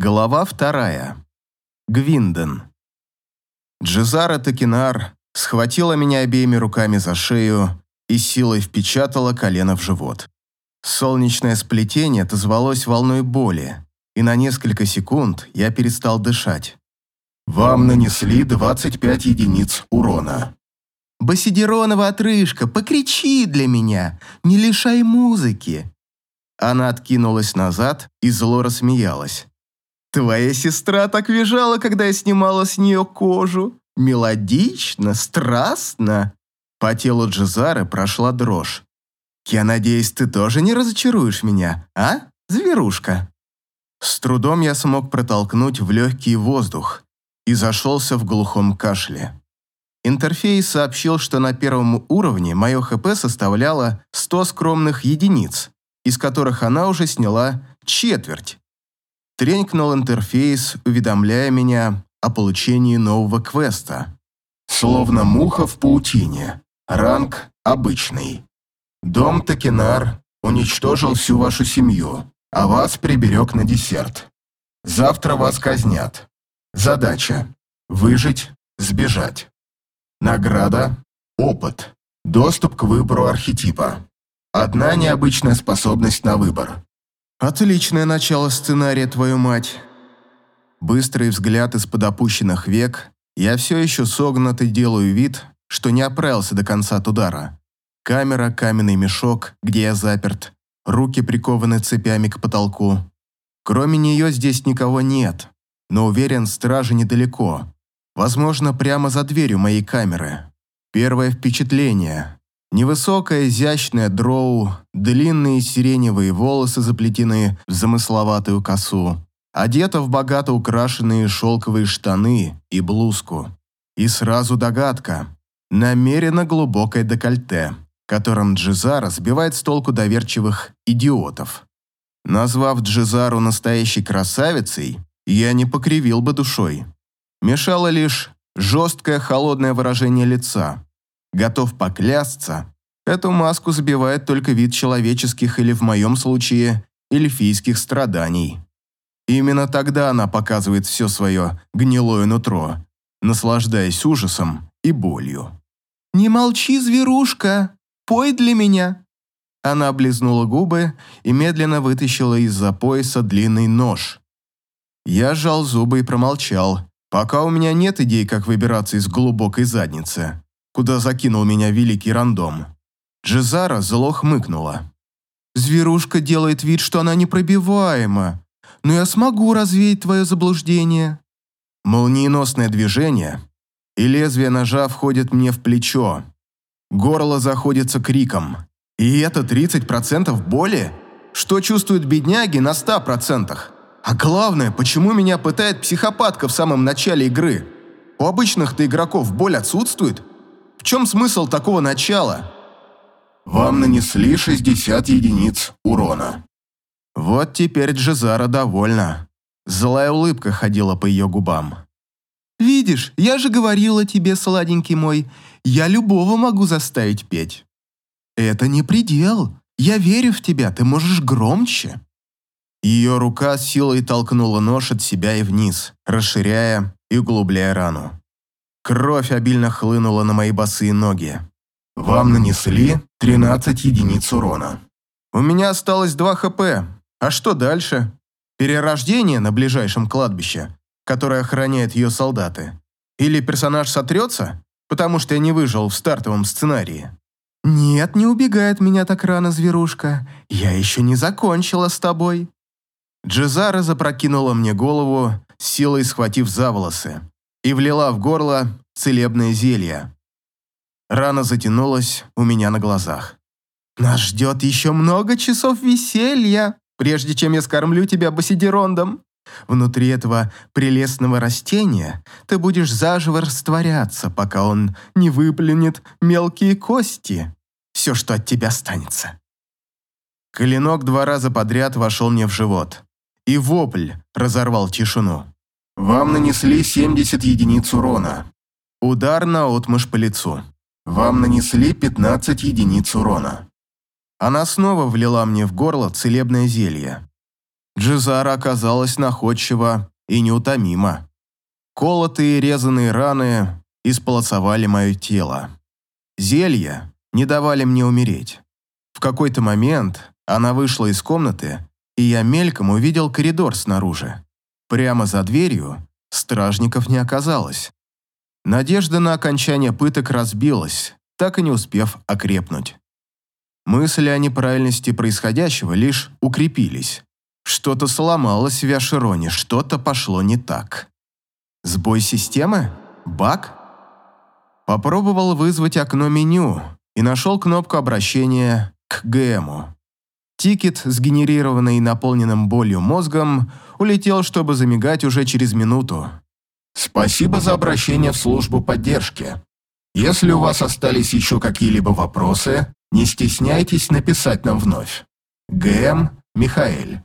Глава вторая. Гвинден. Джизара Текинар схватила меня обеими руками за шею и силой впечатала колено в живот. Солнечное сплетение отозвалось волной боли, и на несколько секунд я перестал дышать. Вам нанесли 25 единиц урона. «Басидеронова отрыжка, покричи для меня, не лишай музыки!» Она откинулась назад и зло рассмеялась. Твоя сестра так визжала, когда я снимала с нее кожу. Мелодично, страстно. По телу Джизары прошла дрожь. Я надеюсь, ты тоже не разочаруешь меня, а, зверушка? С трудом я смог протолкнуть в легкий воздух и зашелся в глухом кашле. Интерфейс сообщил, что на первом уровне мое ХП составляло 100 скромных единиц, из которых она уже сняла четверть. Тренькнул интерфейс, уведомляя меня о получении нового квеста. Словно муха в паутине. Ранг обычный. Дом Токинар уничтожил всю вашу семью, а вас приберег на десерт. Завтра вас казнят. Задача – выжить, сбежать. Награда – опыт. Доступ к выбору архетипа. Одна необычная способность на выбор. Отличное начало сценария, твою мать. Быстрый взгляд из-под опущенных век. Я все еще согнут и делаю вид, что не оправился до конца от удара. Камера, каменный мешок, где я заперт, руки прикованы цепями к потолку. Кроме нее здесь никого нет, но уверен, стражи недалеко. Возможно, прямо за дверью моей камеры. Первое впечатление. Невысокая, изящная дроу, длинные сиреневые волосы заплетены в замысловатую косу, одета в богато украшенные шелковые штаны и блузку. И сразу догадка. Намеренно глубокое декольте, которым Джизара сбивает с толку доверчивых идиотов. Назвав Джизару настоящей красавицей, я не покривил бы душой. Мешало лишь жесткое холодное выражение лица, Готов поклясться, эту маску забивает только вид человеческих или, в моем случае, эльфийских страданий. Именно тогда она показывает все свое гнилое нутро, наслаждаясь ужасом и болью. «Не молчи, зверушка! Пой для меня!» Она облизнула губы и медленно вытащила из-за пояса длинный нож. Я сжал зубы и промолчал, пока у меня нет идей, как выбираться из глубокой задницы куда закинул меня великий рандом. Джезара зло хмыкнула. «Зверушка делает вид, что она непробиваема, но я смогу развеять твое заблуждение». Молниеносное движение, и лезвие ножа входит мне в плечо. Горло заходится криком. И это 30% боли? Что чувствуют бедняги на 100%? А главное, почему меня пытает психопатка в самом начале игры? У обычных-то игроков боль отсутствует, чем смысл такого начала? Вам нанесли 60 единиц урона. Вот теперь Джезара довольна. Злая улыбка ходила по ее губам. «Видишь, я же говорила тебе, сладенький мой, я любого могу заставить петь». «Это не предел. Я верю в тебя, ты можешь громче». Ее рука силой толкнула нож от себя и вниз, расширяя и углубляя рану. Кровь обильно хлынула на мои босые ноги. Вам нанесли 13 единиц урона. У меня осталось 2 хп. А что дальше? Перерождение на ближайшем кладбище, которое охраняет ее солдаты? Или персонаж сотрется, потому что я не выжил в стартовом сценарии? Нет, не убегай от меня так рано, зверушка. Я еще не закончила с тобой. Джезара запрокинула мне голову, силой схватив за волосы и влила в горло целебное зелье. Рана затянулась у меня на глазах. «Нас ждет еще много часов веселья, прежде чем я скормлю тебя басидерондом. Внутри этого прелестного растения ты будешь заживо растворяться, пока он не выплюнет мелкие кости. Все, что от тебя останется». Клинок два раза подряд вошел мне в живот, и вопль разорвал тишину. Вам нанесли 70 единиц урона. Удар на отмышь по лицу. Вам нанесли 15 единиц урона. Она снова влила мне в горло целебное зелье. Джизара оказалась находчива и неутомима. Колотые и резаные раны исполосовали мое тело. Зелья не давали мне умереть. В какой-то момент она вышла из комнаты, и я мельком увидел коридор снаружи. Прямо за дверью стражников не оказалось. Надежда на окончание пыток разбилась, так и не успев окрепнуть. Мысли о неправильности происходящего лишь укрепились. Что-то сломалось в Яшироне, что-то пошло не так. Сбой системы? Баг? Попробовал вызвать окно меню и нашел кнопку обращения к ГМу. Тикет, сгенерированный наполненным болью мозгом, улетел, чтобы замигать уже через минуту. Спасибо за обращение в службу поддержки. Если у вас остались еще какие-либо вопросы, не стесняйтесь написать нам вновь. ГМ Михаэль.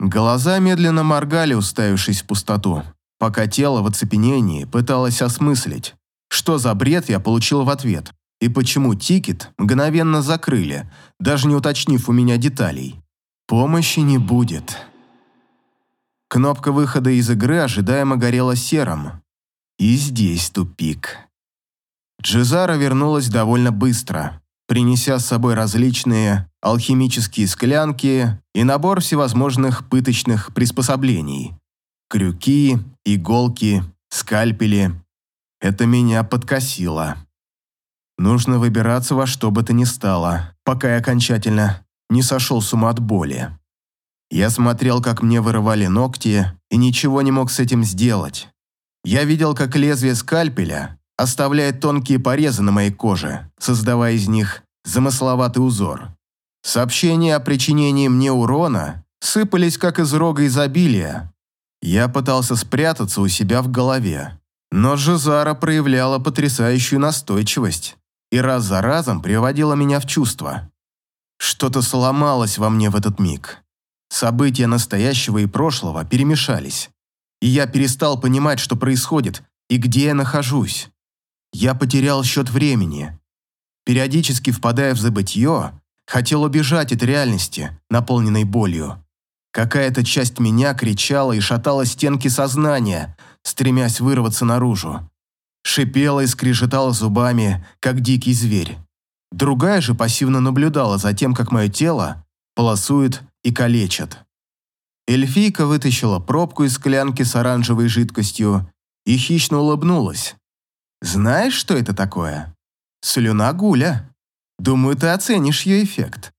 Глаза медленно моргали, уставившись в пустоту, пока тело в оцепенении пыталось осмыслить, что за бред я получил в ответ и почему тикет мгновенно закрыли, даже не уточнив у меня деталей. Помощи не будет. Кнопка выхода из игры ожидаемо горела серым. И здесь тупик. Джизара вернулась довольно быстро, принеся с собой различные алхимические склянки и набор всевозможных пыточных приспособлений. Крюки, иголки, скальпели. Это меня подкосило. Нужно выбираться во что бы то ни стало, пока я окончательно не сошел с ума от боли. Я смотрел, как мне вырывали ногти, и ничего не мог с этим сделать. Я видел, как лезвие скальпеля оставляет тонкие порезы на моей коже, создавая из них замысловатый узор. Сообщения о причинении мне урона сыпались, как из рога изобилия. Я пытался спрятаться у себя в голове, но Жизара проявляла потрясающую настойчивость и раз за разом приводила меня в чувство. Что-то сломалось во мне в этот миг. События настоящего и прошлого перемешались, и я перестал понимать, что происходит и где я нахожусь. Я потерял счет времени. Периодически впадая в забытье, хотел убежать от реальности, наполненной болью. Какая-то часть меня кричала и шатала стенки сознания, стремясь вырваться наружу. Шипела и скрежетала зубами, как дикий зверь. Другая же пассивно наблюдала за тем, как мое тело полосует и калечат. Эльфийка вытащила пробку из склянки с оранжевой жидкостью и хищно улыбнулась. «Знаешь, что это такое? Слюна гуля. Думаю, ты оценишь ее эффект».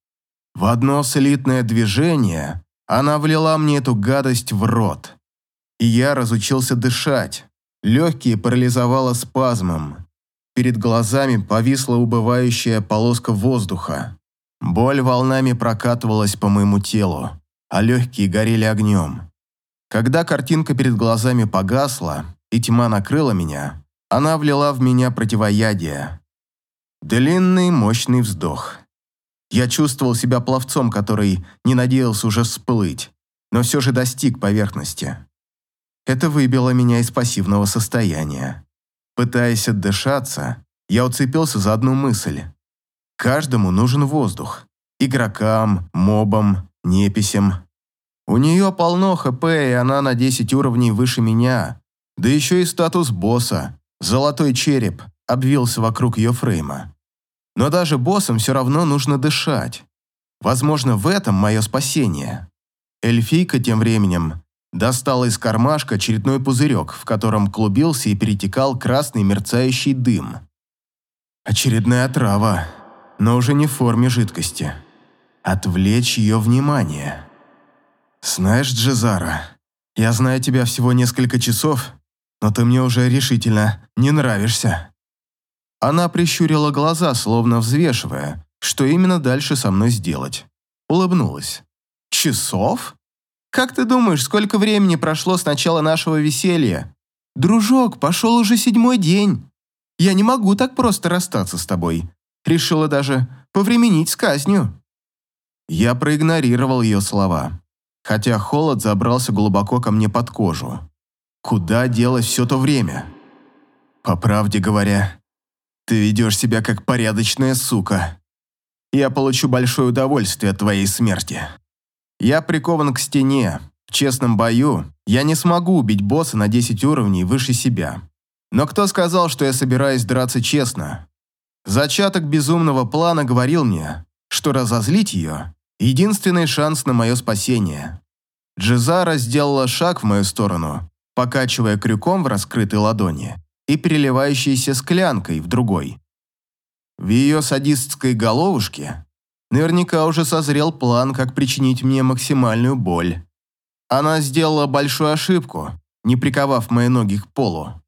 В одно слитное движение она влила мне эту гадость в рот. И я разучился дышать. Легкие парализовало спазмом. Перед глазами повисла убывающая полоска воздуха. Боль волнами прокатывалась по моему телу, а легкие горели огнем. Когда картинка перед глазами погасла и тьма накрыла меня, она влила в меня противоядие. Длинный, мощный вздох. Я чувствовал себя пловцом, который не надеялся уже всплыть, но все же достиг поверхности. Это выбило меня из пассивного состояния. Пытаясь отдышаться, я уцепился за одну мысль. Каждому нужен воздух. Игрокам, мобам, неписям. У нее полно ХП, и она на 10 уровней выше меня. Да еще и статус босса. Золотой череп обвился вокруг ее фрейма. Но даже боссам все равно нужно дышать. Возможно, в этом мое спасение. Эльфийка тем временем достала из кармашка очередной пузырек, в котором клубился и перетекал красный мерцающий дым. Очередная трава но уже не в форме жидкости. Отвлечь ее внимание. «Знаешь, Джезара, я знаю тебя всего несколько часов, но ты мне уже решительно не нравишься». Она прищурила глаза, словно взвешивая, что именно дальше со мной сделать. Улыбнулась. «Часов? Как ты думаешь, сколько времени прошло с начала нашего веселья? Дружок, пошел уже седьмой день. Я не могу так просто расстаться с тобой. Решила даже повременить с казнью. Я проигнорировал ее слова, хотя холод забрался глубоко ко мне под кожу. Куда делось все то время? По правде говоря, ты ведешь себя как порядочная сука. Я получу большое удовольствие от твоей смерти. Я прикован к стене. В честном бою я не смогу убить босса на 10 уровней выше себя. Но кто сказал, что я собираюсь драться честно? Зачаток безумного плана говорил мне, что разозлить ее – единственный шанс на мое спасение. Джизара сделала шаг в мою сторону, покачивая крюком в раскрытой ладони и переливающейся склянкой в другой. В ее садистской головушке наверняка уже созрел план, как причинить мне максимальную боль. Она сделала большую ошибку, не приковав мои ноги к полу.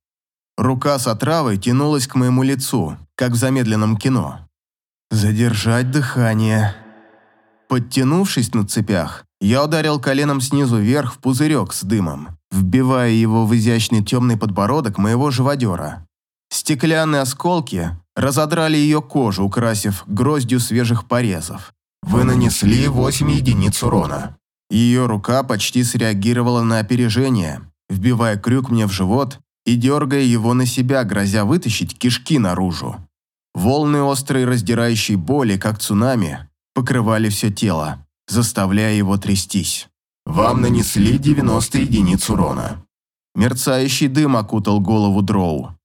Рука с отравой тянулась к моему лицу, как в замедленном кино. Задержать дыхание. Подтянувшись на цепях, я ударил коленом снизу вверх в пузырек с дымом, вбивая его в изящный темный подбородок моего живодера. Стеклянные осколки разодрали ее кожу, украсив гроздью свежих порезов. Вы нанесли 8 единиц урона. Ее рука почти среагировала на опережение, вбивая крюк мне в живот и дергая его на себя, грозя вытащить кишки наружу. Волны острой раздирающей боли, как цунами, покрывали все тело, заставляя его трястись. Вам нанесли 90 единиц урона. Мерцающий дым окутал голову Дроу.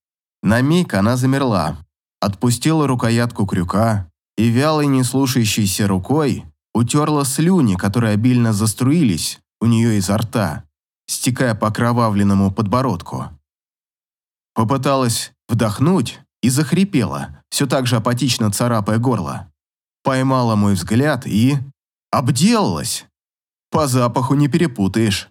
На миг она замерла, отпустила рукоятку крюка и вялой, не слушающейся рукой утерла слюни, которые обильно заструились у нее изо рта, стекая по окровавленному подбородку. Попыталась вдохнуть и захрипела, все так же апатично царапая горло. Поймала мой взгляд и... обделалась. По запаху не перепутаешь.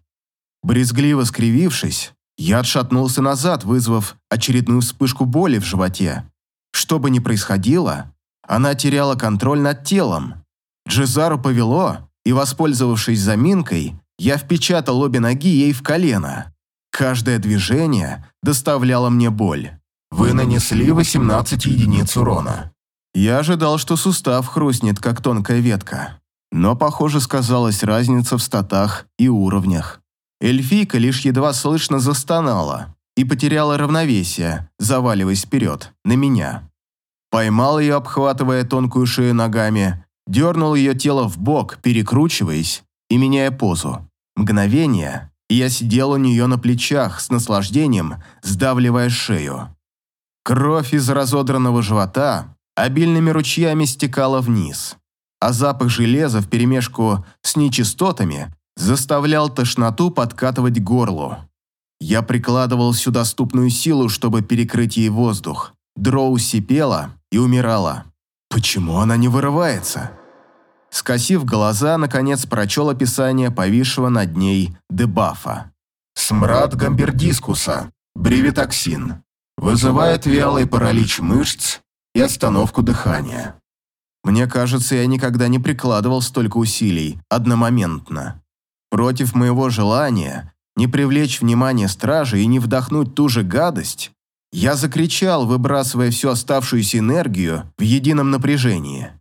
Брезгливо скривившись, я отшатнулся назад, вызвав очередную вспышку боли в животе. Что бы ни происходило, она теряла контроль над телом. Джезару повело, и, воспользовавшись заминкой, я впечатал обе ноги ей в колено. Каждое движение доставляло мне боль. Вы нанесли 18 единиц урона. Я ожидал, что сустав хрустнет, как тонкая ветка. Но, похоже, сказалась разница в статах и уровнях. Эльфийка лишь едва слышно застонала и потеряла равновесие, заваливаясь вперед, на меня. Поймал ее, обхватывая тонкую шею ногами, дернул ее тело в бок, перекручиваясь и меняя позу. Мгновение, и я сидел у нее на плечах с наслаждением, сдавливая шею. Кровь из разодранного живота обильными ручьями стекала вниз, а запах железа вперемешку с нечистотами заставлял тошноту подкатывать к горлу. Я прикладывал всю доступную силу, чтобы перекрыть ей воздух. Дроу сипела и умирала. Почему она не вырывается? Скосив глаза, наконец прочел описание повисшего над ней дебафа. Смрад гамбердискуса, бревитоксин. Вызывает вялый паралич мышц и остановку дыхания. Мне кажется, я никогда не прикладывал столько усилий одномоментно. Против моего желания не привлечь внимание стражи и не вдохнуть ту же гадость, я закричал, выбрасывая всю оставшуюся энергию в едином напряжении.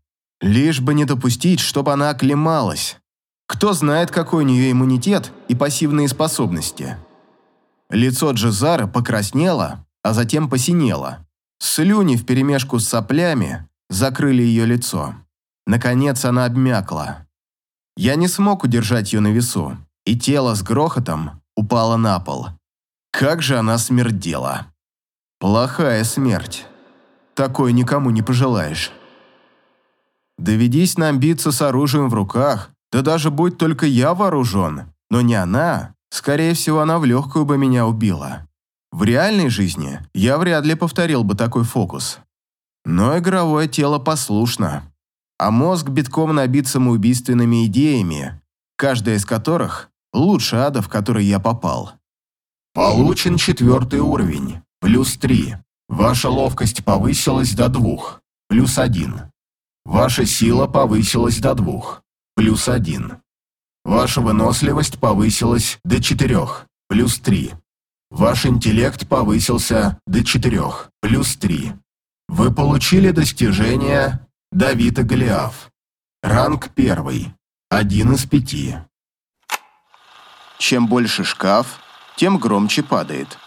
Лишь бы не допустить, чтобы она оклемалась. Кто знает, какой у нее иммунитет и пассивные способности. Лицо Джезара покраснело, а затем посинело. Слюни вперемешку с соплями закрыли ее лицо. Наконец она обмякла. Я не смог удержать ее на весу, и тело с грохотом упало на пол. Как же она смердела. Плохая смерть. Такой никому не пожелаешь. Доведись нам биться с оружием в руках, да даже будь только я вооружен, но не она, скорее всего, она в легкую бы меня убила. В реальной жизни я вряд ли повторил бы такой фокус. Но игровое тело послушно, а мозг битком набит самоубийственными идеями, каждая из которых лучше ада, в который я попал. Получен четвертый уровень, плюс три. Ваша ловкость повысилась до двух, плюс один. Ваша сила повысилась до двух, плюс один. Ваша выносливость повысилась до четырех, плюс три. Ваш интеллект повысился до 4, плюс 3. Вы получили достижение Давида Голиаф. Ранг 1, один из пяти. Чем больше шкаф, тем громче падает.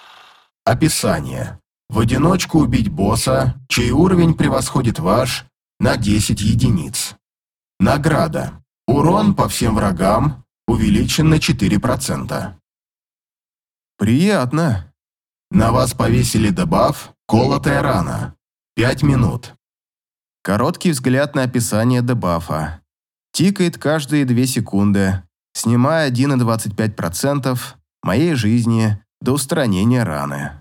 Описание. В одиночку убить босса, чей уровень превосходит ваш, на 10 единиц. Награда. Урон по всем врагам увеличен на 4%. Приятно. На вас повесили дебаф «Колотая рана». 5 минут. Короткий взгляд на описание дебафа. Тикает каждые 2 секунды, снимая 1,25% моей жизни до устранения раны.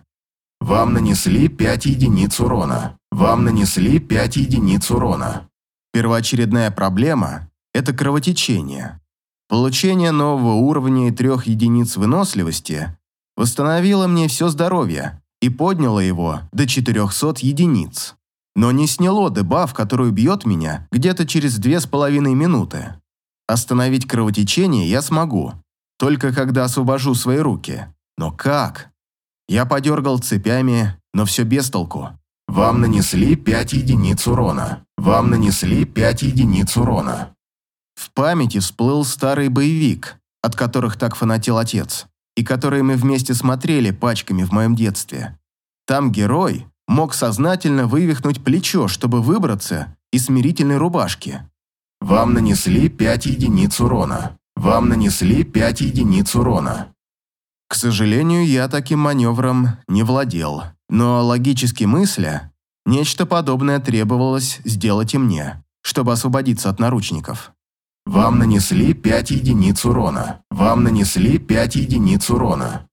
Вам нанесли 5 единиц урона. Вам нанесли 5 единиц урона. Первоочередная проблема – это кровотечение. Получение нового уровня и трех единиц выносливости восстановило мне все здоровье и подняло его до 400 единиц. Но не сняло дебаф, который бьет меня где-то через две с половиной минуты. Остановить кровотечение я смогу, только когда освобожу свои руки. Но как? Я подергал цепями, но все без толку. Вам нанесли 5 единиц урона. Вам нанесли 5 единиц урона. В памяти всплыл старый боевик, от которых так фанател отец, и который мы вместе смотрели пачками в моем детстве. Там герой мог сознательно вывихнуть плечо, чтобы выбраться из смирительной рубашки. Вам нанесли 5 единиц урона. Вам нанесли 5 единиц урона. К сожалению, я таким маневром не владел, но логически мысля, нечто подобное требовалось сделать и мне, чтобы освободиться от наручников. Вам нанесли 5 единиц урона. Вам нанесли 5 единиц урона.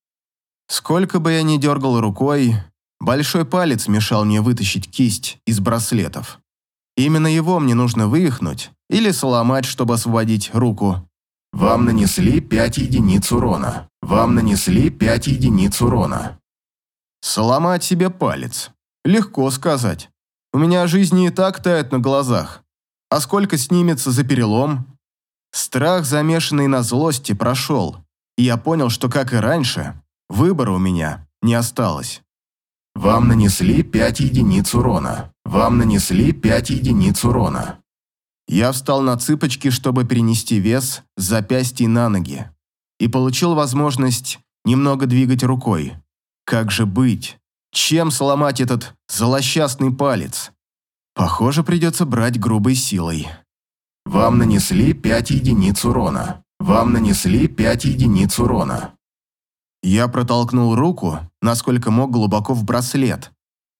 Сколько бы я ни дергал рукой, большой палец мешал мне вытащить кисть из браслетов. Именно его мне нужно вывихнуть или сломать, чтобы освободить руку. Вам нанесли 5 единиц урона. Вам нанесли 5 единиц урона. Сломать себе палец. Легко сказать. У меня жизни и так тает на глазах. А сколько снимется за перелом? Страх, замешанный на злости, прошел, и я понял, что, как и раньше, выбора у меня не осталось. Вам нанесли 5 единиц урона. Вам нанесли 5 единиц урона. Я встал на цыпочки, чтобы перенести вес с запястья на ноги и получил возможность немного двигать рукой. Как же быть? Чем сломать этот злосчастный палец? Похоже, придется брать грубой силой. Вам нанесли 5 единиц урона. Вам нанесли 5 единиц урона. Я протолкнул руку, насколько мог глубоко в браслет,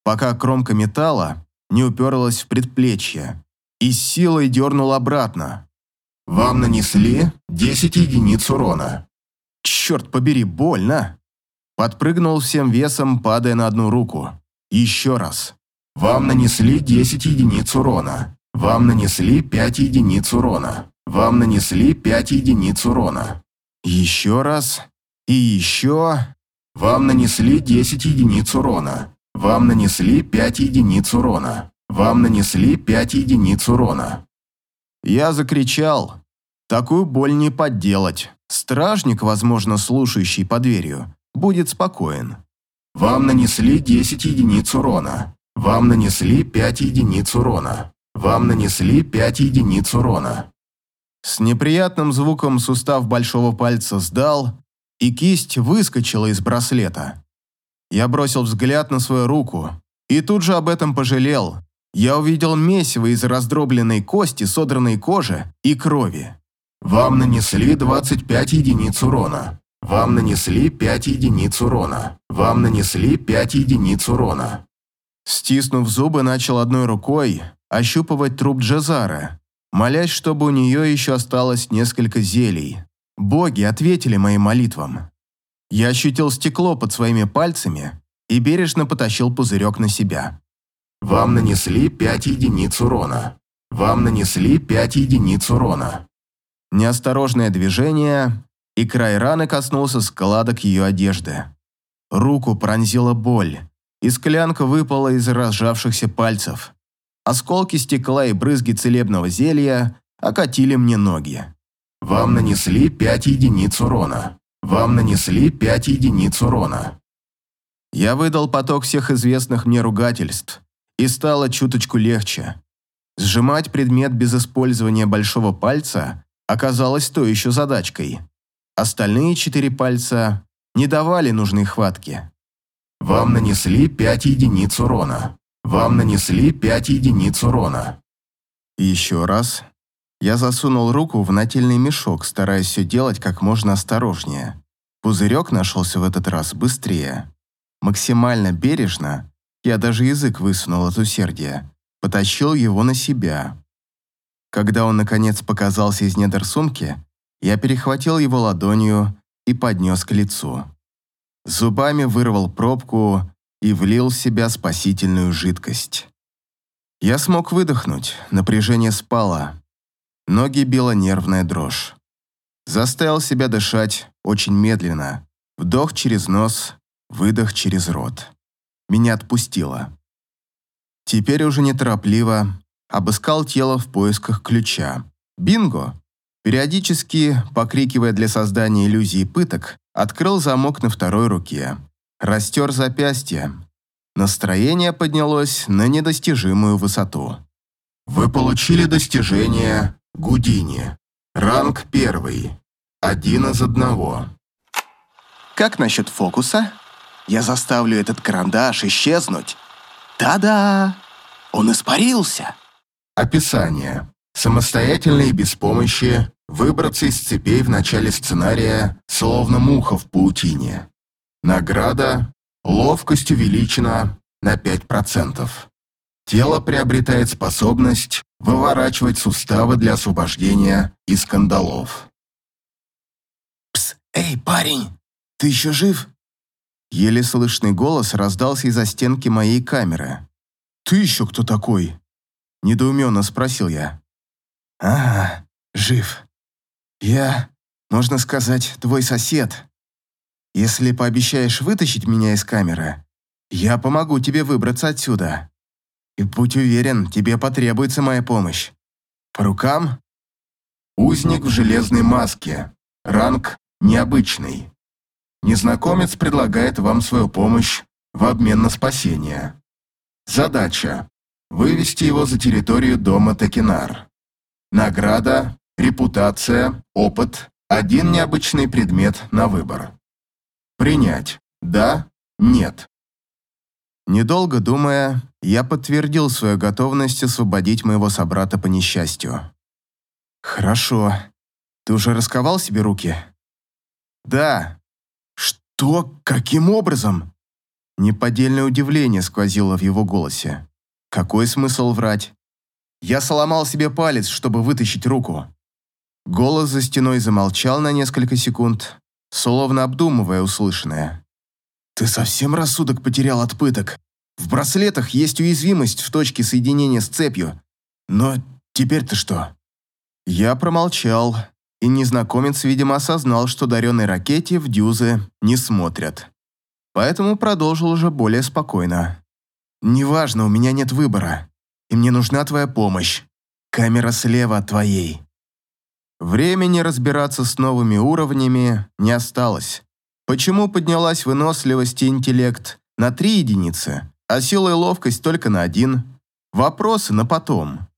пока кромка металла не уперлась в предплечье, и силой дернул обратно. Вам нанесли 10 единиц урона. Черт побери, больно. Подпрыгнул всем весом, падая на одну руку. Еще раз. Вам нанесли 10 единиц урона. Вам нанесли 5 единиц урона. Вам нанесли 5 единиц урона. Еще раз. И еще. Вам нанесли 10 единиц урона. Вам нанесли 5 единиц урона. Вам нанесли 5 единиц урона. Я закричал. Такую боль не подделать. Стражник, возможно, слушающий по дверью, будет спокоен. Вам нанесли 10 единиц урона. Вам нанесли 5 единиц урона. Вам нанесли 5 единиц урона. С неприятным звуком сустав большого пальца сдал, и кисть выскочила из браслета. Я бросил взгляд на свою руку и тут же об этом пожалел. Я увидел месиво из раздробленной кости, содранной кожи и крови. Вам нанесли 25 единиц урона. Вам нанесли 5 единиц урона. Вам нанесли 5 единиц урона. Стиснув зубы, начал одной рукой ощупывать труп Джазара, молясь, чтобы у нее еще осталось несколько зелий. Боги ответили моим молитвам. Я ощутил стекло под своими пальцами и бережно потащил пузырек на себя. Вам нанесли 5 единиц урона. Вам нанесли 5 единиц урона. Неосторожное движение, и край раны коснулся складок ее одежды. Руку пронзила боль, и склянка выпала из разжавшихся пальцев. Осколки стекла и брызги целебного зелья окатили мне ноги. Вам нанесли 5 единиц урона. Вам нанесли 5 единиц урона. Я выдал поток всех известных мне ругательств, и стало чуточку легче. Сжимать предмет без использования большого пальца оказалось то еще задачкой. Остальные четыре пальца не давали нужной хватки. Вам нанесли 5 единиц урона. Вам нанесли 5 единиц урона. Еще раз. Я засунул руку в нательный мешок, стараясь все делать как можно осторожнее. Пузырек нашелся в этот раз быстрее. Максимально бережно, я даже язык высунул от усердия, потащил его на себя. Когда он, наконец, показался из недр сумки, я перехватил его ладонью и поднес к лицу. Зубами вырвал пробку и влил в себя спасительную жидкость. Я смог выдохнуть, напряжение спало, Ноги била нервная дрожь. Заставил себя дышать очень медленно. Вдох через нос, выдох через рот. Меня отпустило. Теперь уже неторопливо обыскал тело в поисках ключа. Бинго! Периодически, покрикивая для создания иллюзии пыток, открыл замок на второй руке. Растер запястье. Настроение поднялось на недостижимую высоту. Вы получили достижение Гудини. Ранг первый. Один из одного. Как насчет фокуса? Я заставлю этот карандаш исчезнуть. Да-да, он испарился. Описание. Самостоятельно и без помощи выбраться из цепей в начале сценария, словно муха в паутине. Награда. Ловкость увеличена на 5%. Тело приобретает способность выворачивать суставы для освобождения из кандалов. «Пс, эй, парень, ты еще жив?» Еле слышный голос раздался из-за стенки моей камеры. «Ты еще кто такой?» Недоуменно спросил я. «Ага, жив. Я, можно сказать, твой сосед. Если пообещаешь вытащить меня из камеры, я помогу тебе выбраться отсюда. И будь уверен, тебе потребуется моя помощь. По рукам? Узник в железной маске. Ранг необычный. Незнакомец предлагает вам свою помощь в обмен на спасение. Задача – вывести его за территорию дома Текинар. Награда, репутация, опыт, один необычный предмет на выбор. Принять. Да, нет. Недолго думая, я подтвердил свою готовность освободить моего собрата по несчастью. «Хорошо. Ты уже расковал себе руки?» «Да». «Что? Каким образом?» Неподдельное удивление сквозило в его голосе. «Какой смысл врать?» «Я сломал себе палец, чтобы вытащить руку». Голос за стеной замолчал на несколько секунд, словно обдумывая услышанное. Ты совсем рассудок потерял от пыток. В браслетах есть уязвимость в точке соединения с цепью. Но теперь-то что? Я промолчал, и незнакомец, видимо, осознал, что даренной ракете в дюзы не смотрят. Поэтому продолжил уже более спокойно. «Неважно, у меня нет выбора, и мне нужна твоя помощь. Камера слева от твоей». Времени разбираться с новыми уровнями не осталось. Почему поднялась выносливость и интеллект на три единицы, а сила и ловкость только на один? Вопросы на потом.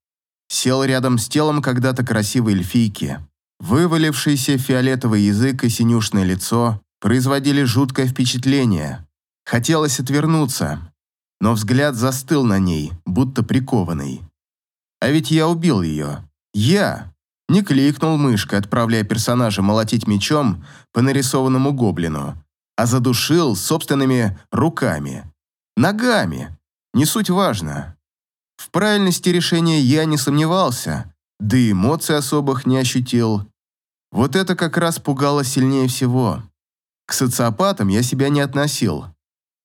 Сел рядом с телом когда-то красивой эльфийки. Вывалившийся фиолетовый язык и синюшное лицо производили жуткое впечатление. Хотелось отвернуться, но взгляд застыл на ней, будто прикованный. А ведь я убил ее. Я! Не кликнул мышкой, отправляя персонажа молотить мечом по нарисованному гоблину, а задушил собственными руками. Ногами. Не суть важно. В правильности решения я не сомневался, да и эмоций особых не ощутил. Вот это как раз пугало сильнее всего. К социопатам я себя не относил.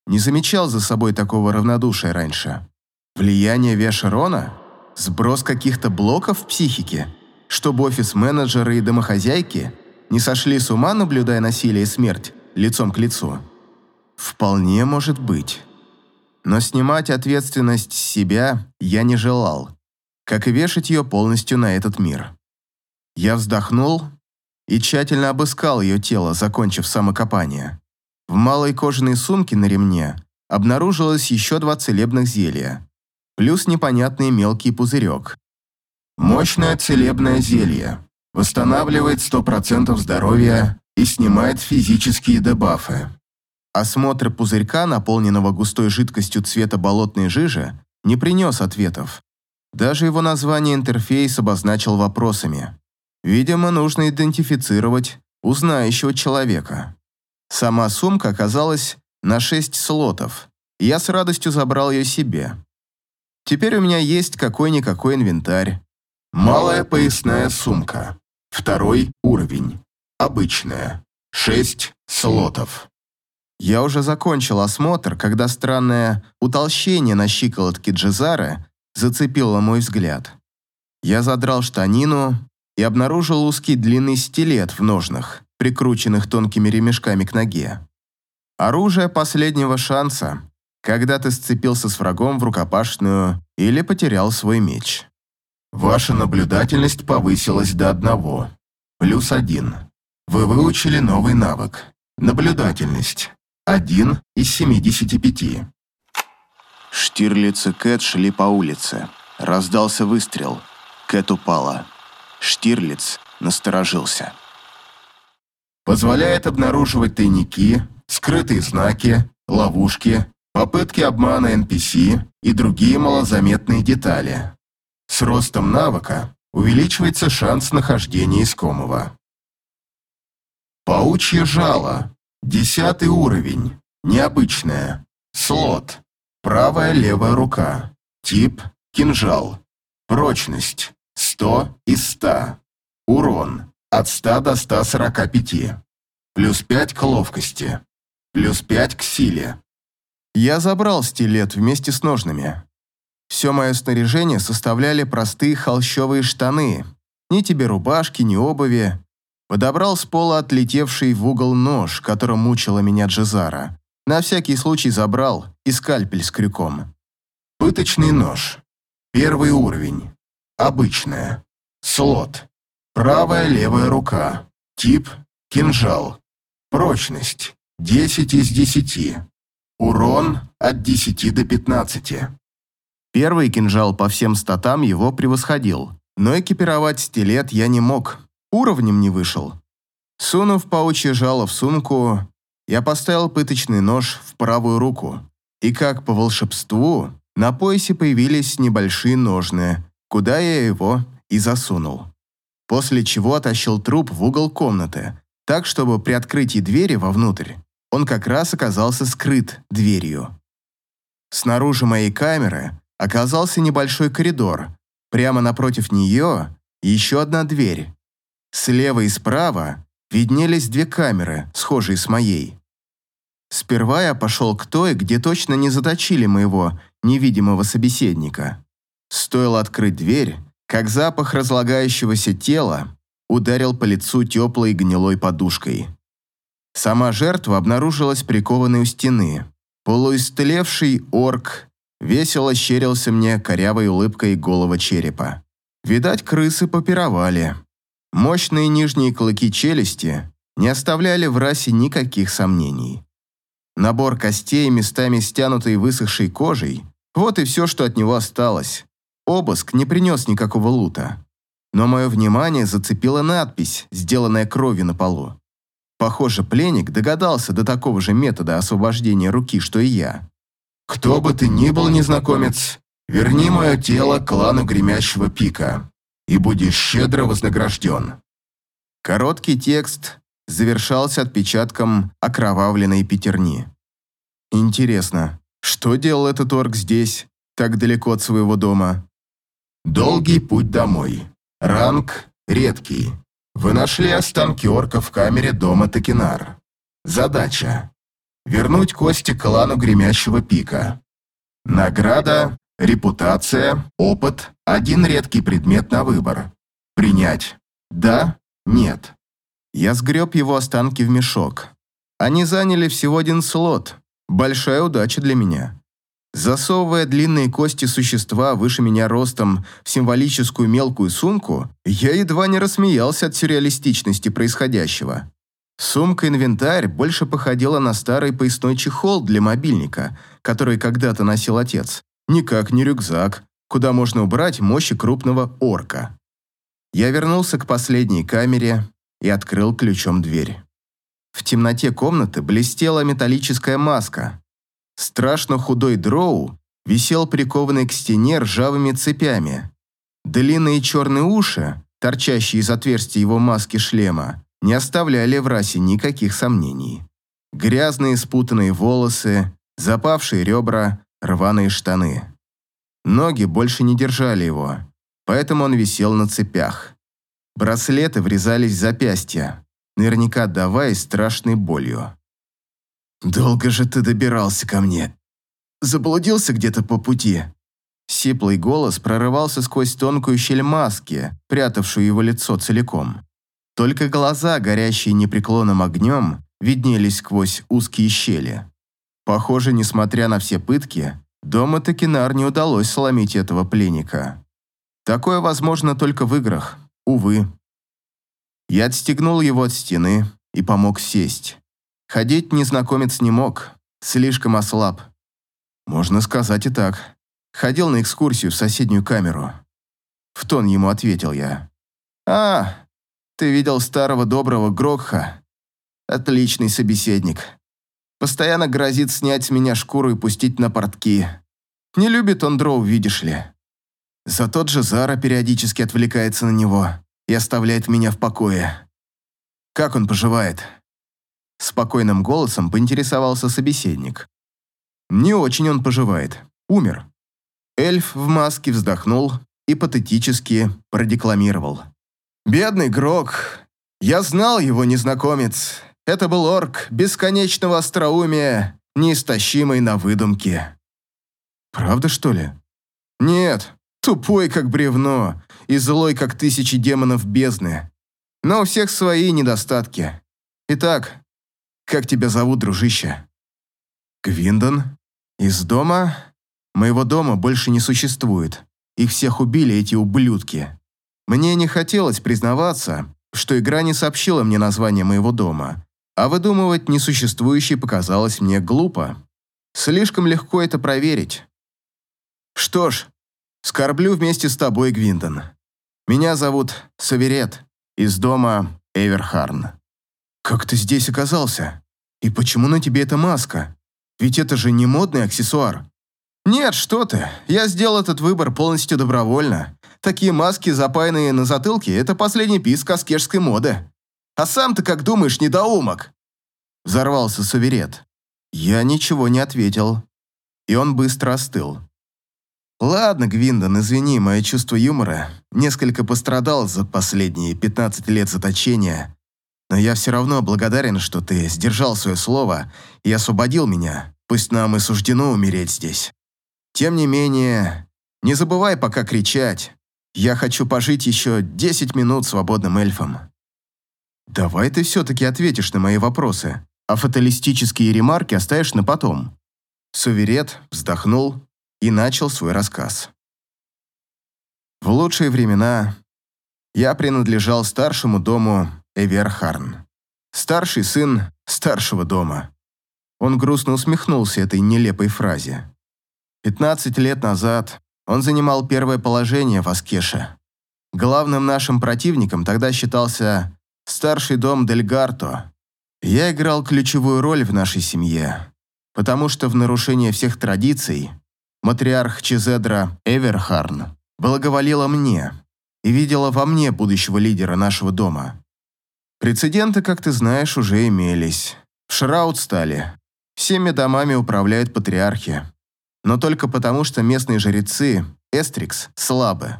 Не замечал за собой такого равнодушия раньше. Влияние Вешерона? Сброс каких-то блоков в психике? чтобы офис-менеджеры и домохозяйки не сошли с ума, наблюдая насилие и смерть лицом к лицу? Вполне может быть. Но снимать ответственность с себя я не желал, как и вешать ее полностью на этот мир. Я вздохнул и тщательно обыскал ее тело, закончив самокопание. В малой кожаной сумке на ремне обнаружилось еще два целебных зелья, плюс непонятный мелкий пузырек, Мощное целебное зелье. Восстанавливает 100% здоровья и снимает физические дебафы. Осмотр пузырька, наполненного густой жидкостью цвета болотной жижи, не принес ответов. Даже его название интерфейс обозначил вопросами. Видимо, нужно идентифицировать узнающего человека. Сама сумка оказалась на 6 слотов, я с радостью забрал ее себе. Теперь у меня есть какой-никакой инвентарь. Малая поясная сумка. Второй уровень. Обычная. 6 слотов. Я уже закончил осмотр, когда странное утолщение на щиколотке Джезара зацепило мой взгляд. Я задрал штанину и обнаружил узкий длинный стилет в ножнах, прикрученных тонкими ремешками к ноге. Оружие последнего шанса, когда ты сцепился с врагом в рукопашную или потерял свой меч. Ваша наблюдательность повысилась до одного. Плюс один. Вы выучили новый навык. Наблюдательность. Один из 75. Штирлиц и Кэт шли по улице. Раздался выстрел. Кэт упала. Штирлиц насторожился. Позволяет обнаруживать тайники, скрытые знаки, ловушки, попытки обмана NPC и другие малозаметные детали. С ростом навыка увеличивается шанс нахождения искомого. Паучье жало. Десятый уровень. Необычное. Слот. Правая левая рука. Тип – кинжал. Прочность – 100 из 100. Урон – от 100 до 145. Плюс 5 к ловкости. Плюс 5 к силе. Я забрал стилет вместе с ножными. Все мое снаряжение составляли простые холщовые штаны. Ни тебе рубашки, ни обуви. Подобрал с пола отлетевший в угол нож, которым мучила меня Джезара. На всякий случай забрал и скальпель с крюком. Пыточный нож. Первый уровень. Обычная. Слот. Правая левая рука. Тип – кинжал. Прочность – 10 из 10. Урон от 10 до 15. Первый кинжал по всем статам его превосходил, но экипировать стилет я не мог, уровнем не вышел. Сунув паучье жало в сумку, я поставил пыточный нож в правую руку, и как по волшебству на поясе появились небольшие ножны, куда я его и засунул. После чего оттащил труп в угол комнаты, так, чтобы при открытии двери вовнутрь он как раз оказался скрыт дверью. Снаружи моей камеры оказался небольшой коридор. Прямо напротив нее еще одна дверь. Слева и справа виднелись две камеры, схожие с моей. Сперва я пошел к той, где точно не заточили моего невидимого собеседника. Стоило открыть дверь, как запах разлагающегося тела ударил по лицу теплой гнилой подушкой. Сама жертва обнаружилась прикованной у стены. Полуистлевший орк весело щерился мне корявой улыбкой голого черепа. Видать, крысы попировали. Мощные нижние клыки челюсти не оставляли в расе никаких сомнений. Набор костей, местами стянутой высохшей кожей, вот и все, что от него осталось. Обыск не принес никакого лута. Но мое внимание зацепила надпись, сделанная кровью на полу. Похоже, пленник догадался до такого же метода освобождения руки, что и я. «Кто бы ты ни был, незнакомец, верни мое тело клану Гремящего Пика, и будешь щедро вознагражден». Короткий текст завершался отпечатком окровавленной пятерни. Интересно, что делал этот орк здесь, так далеко от своего дома? Долгий путь домой. Ранг редкий. Вы нашли останки орка в камере дома Токинар. Задача. Вернуть кости клану Гремящего Пика. Награда, репутация, опыт, один редкий предмет на выбор. Принять. Да, нет. Я сгреб его останки в мешок. Они заняли всего один слот. Большая удача для меня. Засовывая длинные кости существа выше меня ростом в символическую мелкую сумку, я едва не рассмеялся от сюрреалистичности происходящего. Сумка-инвентарь больше походила на старый поясной чехол для мобильника, который когда-то носил отец. Никак не рюкзак, куда можно убрать мощи крупного орка. Я вернулся к последней камере и открыл ключом дверь. В темноте комнаты блестела металлическая маска, Страшно худой дроу висел прикованный к стене ржавыми цепями. Длинные черные уши, торчащие из отверстия его маски шлема, не оставляли в расе никаких сомнений. Грязные спутанные волосы, запавшие ребра, рваные штаны. Ноги больше не держали его, поэтому он висел на цепях. Браслеты врезались в запястья, наверняка отдаваясь страшной болью. «Долго же ты добирался ко мне. Заблудился где-то по пути». Сиплый голос прорывался сквозь тонкую щель маски, прятавшую его лицо целиком. Только глаза, горящие непреклонным огнем, виднелись сквозь узкие щели. Похоже, несмотря на все пытки, дома Токинар не удалось сломить этого пленника. Такое возможно только в играх, увы. Я отстегнул его от стены и помог сесть. Ходить незнакомец не мог, слишком ослаб. Можно сказать и так. Ходил на экскурсию в соседнюю камеру. В тон ему ответил я. «А, ты видел старого доброго Грокха? Отличный собеседник. Постоянно грозит снять с меня шкуру и пустить на портки. Не любит он дроу, видишь ли. Зато Джезара периодически отвлекается на него и оставляет меня в покое. Как он поживает?» Спокойным голосом поинтересовался собеседник. «Не очень он поживает. Умер». Эльф в маске вздохнул и патетически продекламировал. «Бедный Грок. Я знал его, незнакомец. Это был орк бесконечного остроумия, неистощимый на выдумке». «Правда, что ли?» «Нет, тупой, как бревно, и злой, как тысячи демонов бездны. Но у всех свои недостатки. Итак, как тебя зовут, дружище?» «Гвиндон. Из дома? Моего дома больше не существует. Их всех убили эти ублюдки. Мне не хотелось признаваться, что игра не сообщила мне название моего дома, а выдумывать несуществующее показалось мне глупо. Слишком легко это проверить. Что ж, скорблю вместе с тобой, Гвиндон. Меня зовут Саверет, из дома Эверхарн. Как ты здесь оказался? И почему на тебе эта маска? Ведь это же не модный аксессуар. Нет, что ты, я сделал этот выбор полностью добровольно. Такие маски, запаянные на затылке, это последний писк аскешской моды. А сам ты как думаешь, недоумок?» Взорвался суверет. Я ничего не ответил, и он быстро остыл. «Ладно, Гвиндон, извини, мое чувство юмора несколько пострадал за последние 15 лет заточения, но я все равно благодарен, что ты сдержал свое слово и освободил меня, пусть нам и суждено умереть здесь. Тем не менее, не забывай пока кричать, я хочу пожить еще 10 минут свободным эльфом. Давай ты все-таки ответишь на мои вопросы, а фаталистические ремарки оставишь на потом. Суверет вздохнул и начал свой рассказ. В лучшие времена я принадлежал старшему дому Эверхарн. Старший сын старшего дома. Он грустно усмехнулся этой нелепой фразе. 15 лет назад он занимал первое положение в Аскеше. Главным нашим противником тогда считался старший дом Дельгарто. Я играл ключевую роль в нашей семье, потому что в нарушение всех традиций матриарх Чезедра Эверхарн благоволила мне и видела во мне будущего лидера нашего дома. Прецеденты, как ты знаешь, уже имелись. В Шраут стали. Всеми домами управляют патриархи но только потому, что местные жрецы, Эстрикс, слабы.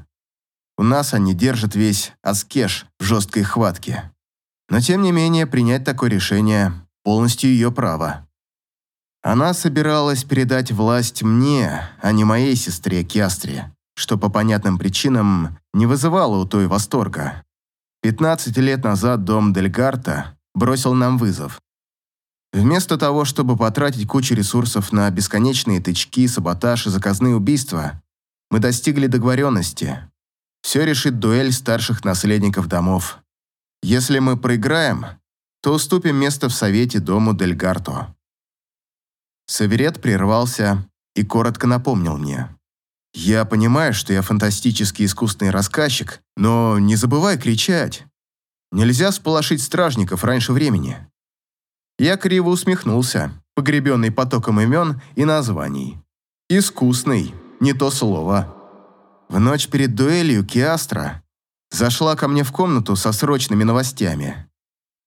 У нас они держат весь Аскеш в жесткой хватке. Но тем не менее, принять такое решение – полностью ее право. Она собиралась передать власть мне, а не моей сестре Киастре, что по понятным причинам не вызывало у той восторга. 15 лет назад дом Дельгарта бросил нам вызов. Вместо того, чтобы потратить кучу ресурсов на бесконечные тычки, саботаж и заказные убийства, мы достигли договоренности. Все решит дуэль старших наследников домов. Если мы проиграем, то уступим место в совете дому Дель Гарто. Саверет прервался и коротко напомнил мне. «Я понимаю, что я фантастически искусный рассказчик, но не забывай кричать. Нельзя сполошить стражников раньше времени. Я криво усмехнулся, погребенный потоком имен и названий. Искусный, не то слово. В ночь перед дуэлью Киастра зашла ко мне в комнату со срочными новостями.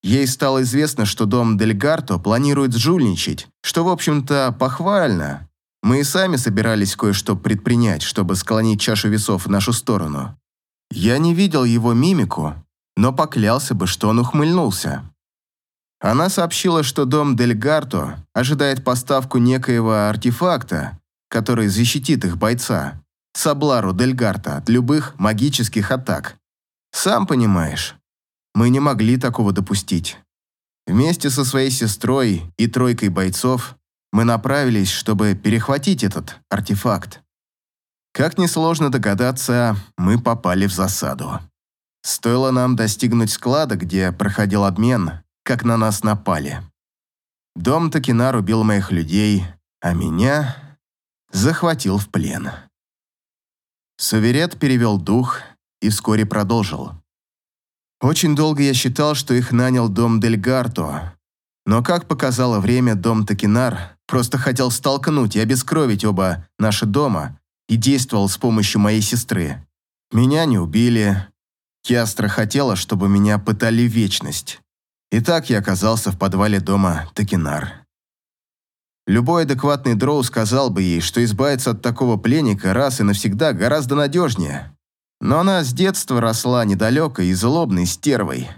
Ей стало известно, что дом Дельгарто планирует жульничать, что, в общем-то, похвально. Мы и сами собирались кое-что предпринять, чтобы склонить чашу весов в нашу сторону. Я не видел его мимику, но поклялся бы, что он ухмыльнулся. Она сообщила, что дом Дельгарто ожидает поставку некоего артефакта, который защитит их бойца, Саблару Дельгарта, от любых магических атак. Сам понимаешь, мы не могли такого допустить. Вместе со своей сестрой и тройкой бойцов мы направились, чтобы перехватить этот артефакт. Как несложно догадаться, мы попали в засаду. Стоило нам достигнуть склада, где проходил обмен, как на нас напали. Дом Токинар убил моих людей, а меня захватил в плен. Суверет перевел дух и вскоре продолжил. Очень долго я считал, что их нанял дом Дельгарто, но, как показало время, дом Токинар просто хотел столкнуть и обескровить оба наши дома и действовал с помощью моей сестры. Меня не убили. Киастра хотела, чтобы меня пытали вечность. И так я оказался в подвале дома Токинар. Любой адекватный дроу сказал бы ей, что избавиться от такого пленника раз и навсегда гораздо надежнее. Но она с детства росла недалекой и злобной стервой.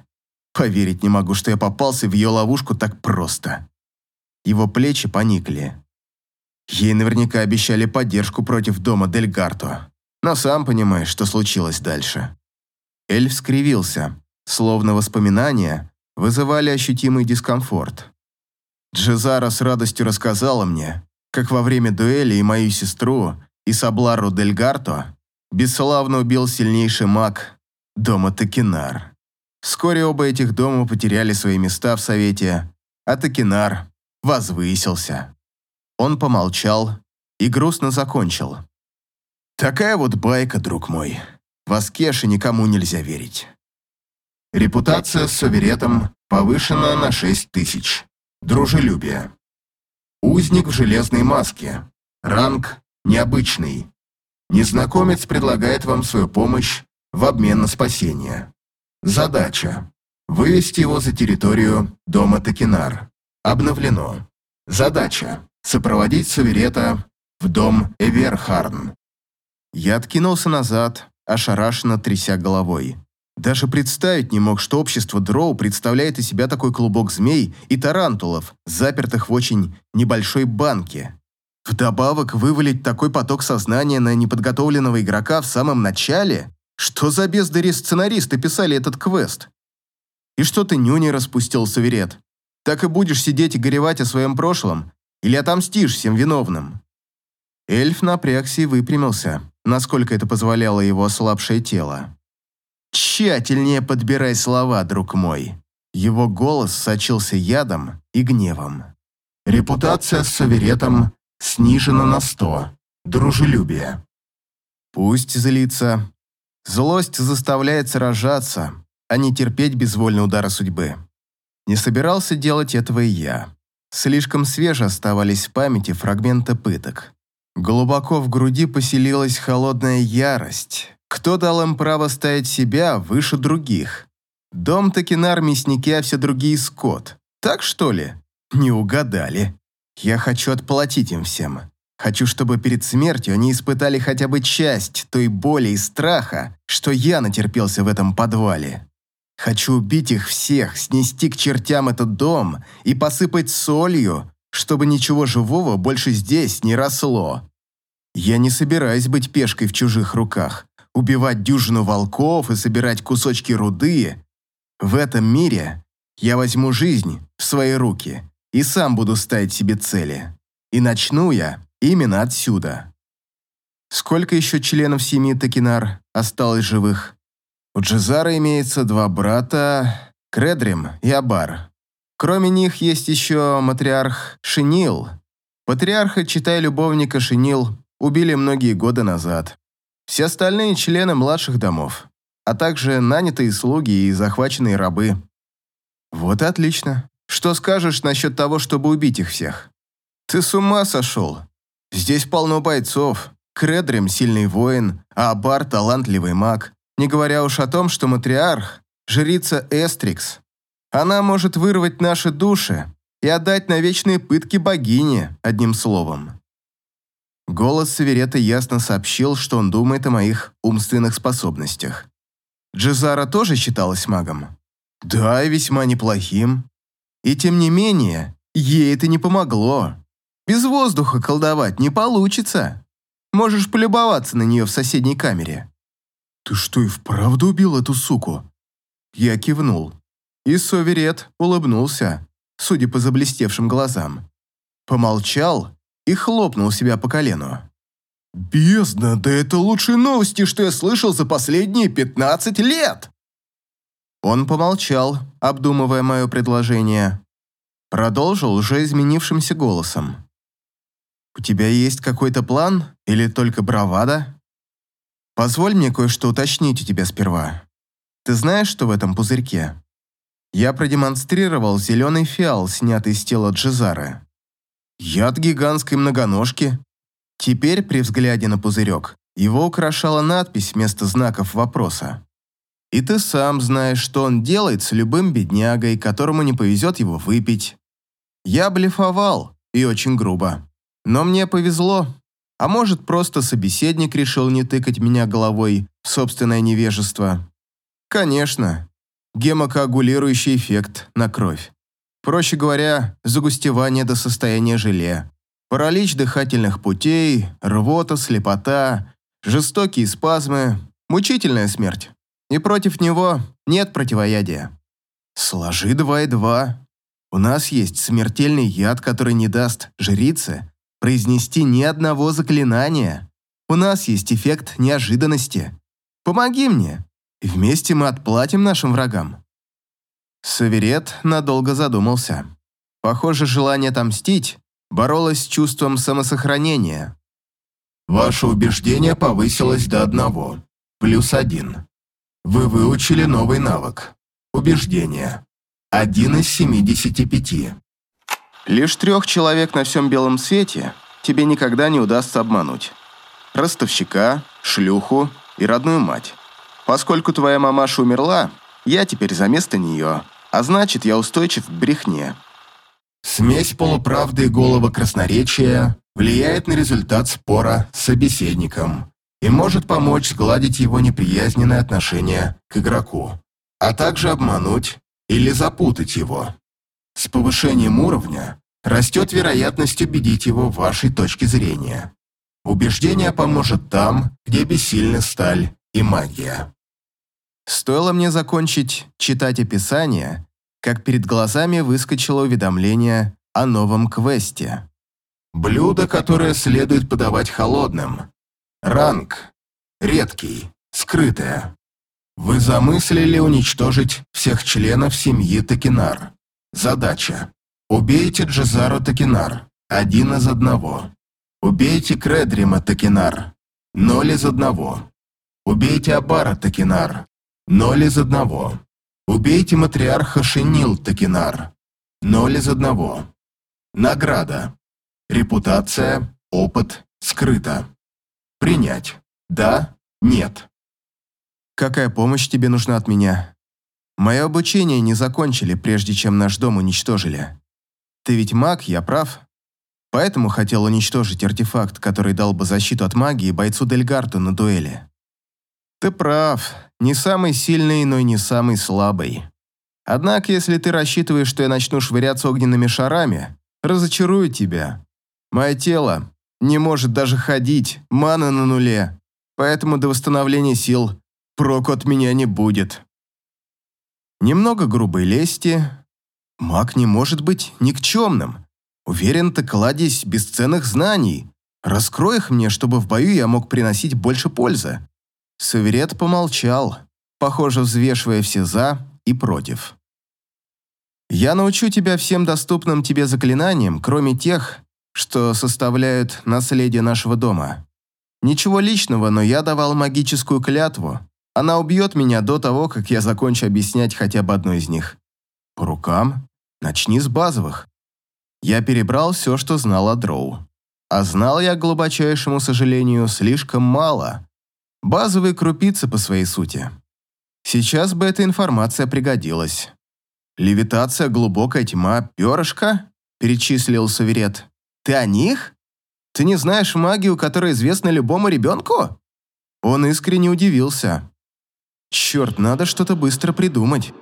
Поверить не могу, что я попался в ее ловушку так просто. Его плечи поникли. Ей наверняка обещали поддержку против дома Дель Гарто. Но сам понимаешь, что случилось дальше. Эльф скривился, словно воспоминания вызывали ощутимый дискомфорт. Джезара с радостью рассказала мне, как во время дуэли и мою сестру, и Саблару Дель Гарто бесславно убил сильнейший маг дома Текинар. Вскоре оба этих дома потеряли свои места в Совете, а Текинар возвысился. Он помолчал и грустно закончил. «Такая вот байка, друг мой. В Аскеше никому нельзя верить». Репутация с Соверетом повышена на 6 тысяч. Дружелюбие. Узник в железной маске. Ранг необычный. Незнакомец предлагает вам свою помощь в обмен на спасение. Задача. Вывести его за территорию дома Токинар. Обновлено. Задача. Сопроводить Суверета в дом Эверхарн. Я откинулся назад, ошарашенно тряся головой. Даже представить не мог, что общество Дроу представляет из себя такой клубок змей и тарантулов, запертых в очень небольшой банке. Вдобавок, вывалить такой поток сознания на неподготовленного игрока в самом начале? Что за бездари сценаристы писали этот квест? И что ты нюни распустил, Саверет? Так и будешь сидеть и горевать о своем прошлом? Или отомстишь всем виновным?» Эльф напрягся и выпрямился, насколько это позволяло его ослабшее тело. «Тщательнее подбирай слова, друг мой». Его голос сочился ядом и гневом. «Репутация с Саверетом снижена на сто. Дружелюбие». «Пусть злится. Злость заставляет сражаться, а не терпеть безвольный удара судьбы. Не собирался делать этого и я. Слишком свеже оставались в памяти фрагменты пыток. Глубоко в груди поселилась холодная ярость. Кто дал им право ставить себя выше других? Дом Токинар мясники, а все другие скот. Так что ли? Не угадали. Я хочу отплатить им всем. Хочу, чтобы перед смертью они испытали хотя бы часть той боли и страха, что я натерпелся в этом подвале. Хочу убить их всех, снести к чертям этот дом и посыпать солью, чтобы ничего живого больше здесь не росло. Я не собираюсь быть пешкой в чужих руках, убивать дюжину волков и собирать кусочки руды. В этом мире я возьму жизнь в свои руки и сам буду ставить себе цели. И начну я именно отсюда. Сколько еще членов семьи Токинар осталось живых? У Джезара имеется два брата, Кредрим и Абар. Кроме них есть еще матриарх Шинил. Патриарха, читая любовника Шинил, убили многие годы назад. Все остальные члены младших домов, а также нанятые слуги и захваченные рабы. Вот и отлично. Что скажешь насчет того, чтобы убить их всех? Ты с ума сошел? Здесь полно бойцов. Кредрем – сильный воин, а Абар – талантливый маг. Не говоря уж о том, что матриарх – жрица Эстрикс. Она может вырвать наши души и отдать на вечные пытки богине, одним словом. Голос Саверета ясно сообщил, что он думает о моих умственных способностях. Джезара тоже считалась магом. Да, и весьма неплохим. И тем не менее, ей это не помогло. Без воздуха колдовать не получится. Можешь полюбоваться на нее в соседней камере. Ты что, и вправду убил эту суку? Я кивнул. И Соверет улыбнулся, судя по заблестевшим глазам. Помолчал и хлопнул себя по колену. «Бездна, да это лучшие новости, что я слышал за последние пятнадцать лет!» Он помолчал, обдумывая мое предложение. Продолжил уже изменившимся голосом. «У тебя есть какой-то план или только бравада? Позволь мне кое-что уточнить у тебя сперва. Ты знаешь, что в этом пузырьке?» Я продемонстрировал зеленый фиал, снятый с тела Джезары. Яд гигантской многоножки. Теперь, при взгляде на пузырек, его украшала надпись вместо знаков вопроса. И ты сам знаешь, что он делает с любым беднягой, которому не повезет его выпить. Я блефовал, и очень грубо. Но мне повезло. А может, просто собеседник решил не тыкать меня головой в собственное невежество. Конечно, гемокоагулирующий эффект на кровь. Проще говоря, загустевание до состояния желе. Паралич дыхательных путей, рвота, слепота, жестокие спазмы, мучительная смерть. И против него нет противоядия. Сложи два и два. У нас есть смертельный яд, который не даст жрице произнести ни одного заклинания. У нас есть эффект неожиданности. Помоги мне, и вместе мы отплатим нашим врагам. Саверет надолго задумался. Похоже, желание отомстить боролось с чувством самосохранения. Ваше убеждение повысилось до одного, плюс один. Вы выучили новый навык. Убеждение. Один из 75. Лишь трех человек на всем белом свете тебе никогда не удастся обмануть. Ростовщика, шлюху и родную мать. Поскольку твоя мамаша умерла, я теперь за место нее, а значит, я устойчив к брехне. Смесь полуправды и голого красноречия влияет на результат спора с собеседником и может помочь сгладить его неприязненное отношение к игроку, а также обмануть или запутать его. С повышением уровня растет вероятность убедить его в вашей точке зрения. Убеждение поможет там, где бессильны сталь и магия. Стоило мне закончить читать описание, как перед глазами выскочило уведомление о новом квесте. Блюдо, которое следует подавать холодным. Ранг. Редкий. Скрытое. Вы замыслили уничтожить всех членов семьи Токинар. Задача. Убейте Джезару Токинар. Один из одного. Убейте Кредрима Токинар. Ноль из одного. Убейте Абара Токинар. Ноль из одного. Убейте матриарха Шенил Токинар. Ноль из одного. Награда. Репутация, опыт, скрыто. Принять. Да, нет. Какая помощь тебе нужна от меня? Мое обучение не закончили, прежде чем наш дом уничтожили. Ты ведь маг, я прав? Поэтому хотел уничтожить артефакт, который дал бы защиту от магии бойцу Дельгарту на дуэли. Ты прав, не самый сильный, но и не самый слабый. Однако, если ты рассчитываешь, что я начну швыряться огненными шарами, разочарую тебя. Мое тело не может даже ходить, мана на нуле, поэтому до восстановления сил проку от меня не будет. Немного грубой лести. Маг не может быть никчемным. Уверен, ты кладезь бесценных знаний. Раскрой их мне, чтобы в бою я мог приносить больше пользы. Суверет помолчал, похоже, взвешивая все «за» и «против». «Я научу тебя всем доступным тебе заклинаниям, кроме тех, что составляют наследие нашего дома. Ничего личного, но я давал магическую клятву. Она убьет меня до того, как я закончу объяснять хотя бы одну из них. По рукам? Начни с базовых. Я перебрал все, что знал о Дроу. А знал я, к глубочайшему сожалению, слишком мало. Базовые крупицы по своей сути. Сейчас бы эта информация пригодилась. «Левитация, глубокая тьма, перышко?» – перечислил Саверет. «Ты о них? Ты не знаешь магию, которая известна любому ребенку?» Он искренне удивился. «Черт, надо что-то быстро придумать.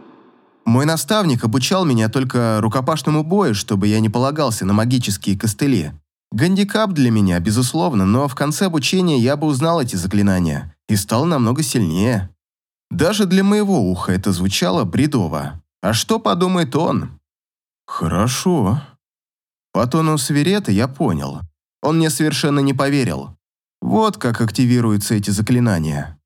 Мой наставник обучал меня только рукопашному бою, чтобы я не полагался на магические костыли. Гандикап для меня, безусловно, но в конце обучения я бы узнал эти заклинания и стал намного сильнее. Даже для моего уха это звучало бредово. А что подумает он? Хорошо. По тону свирета я понял. Он мне совершенно не поверил. Вот как активируются эти заклинания.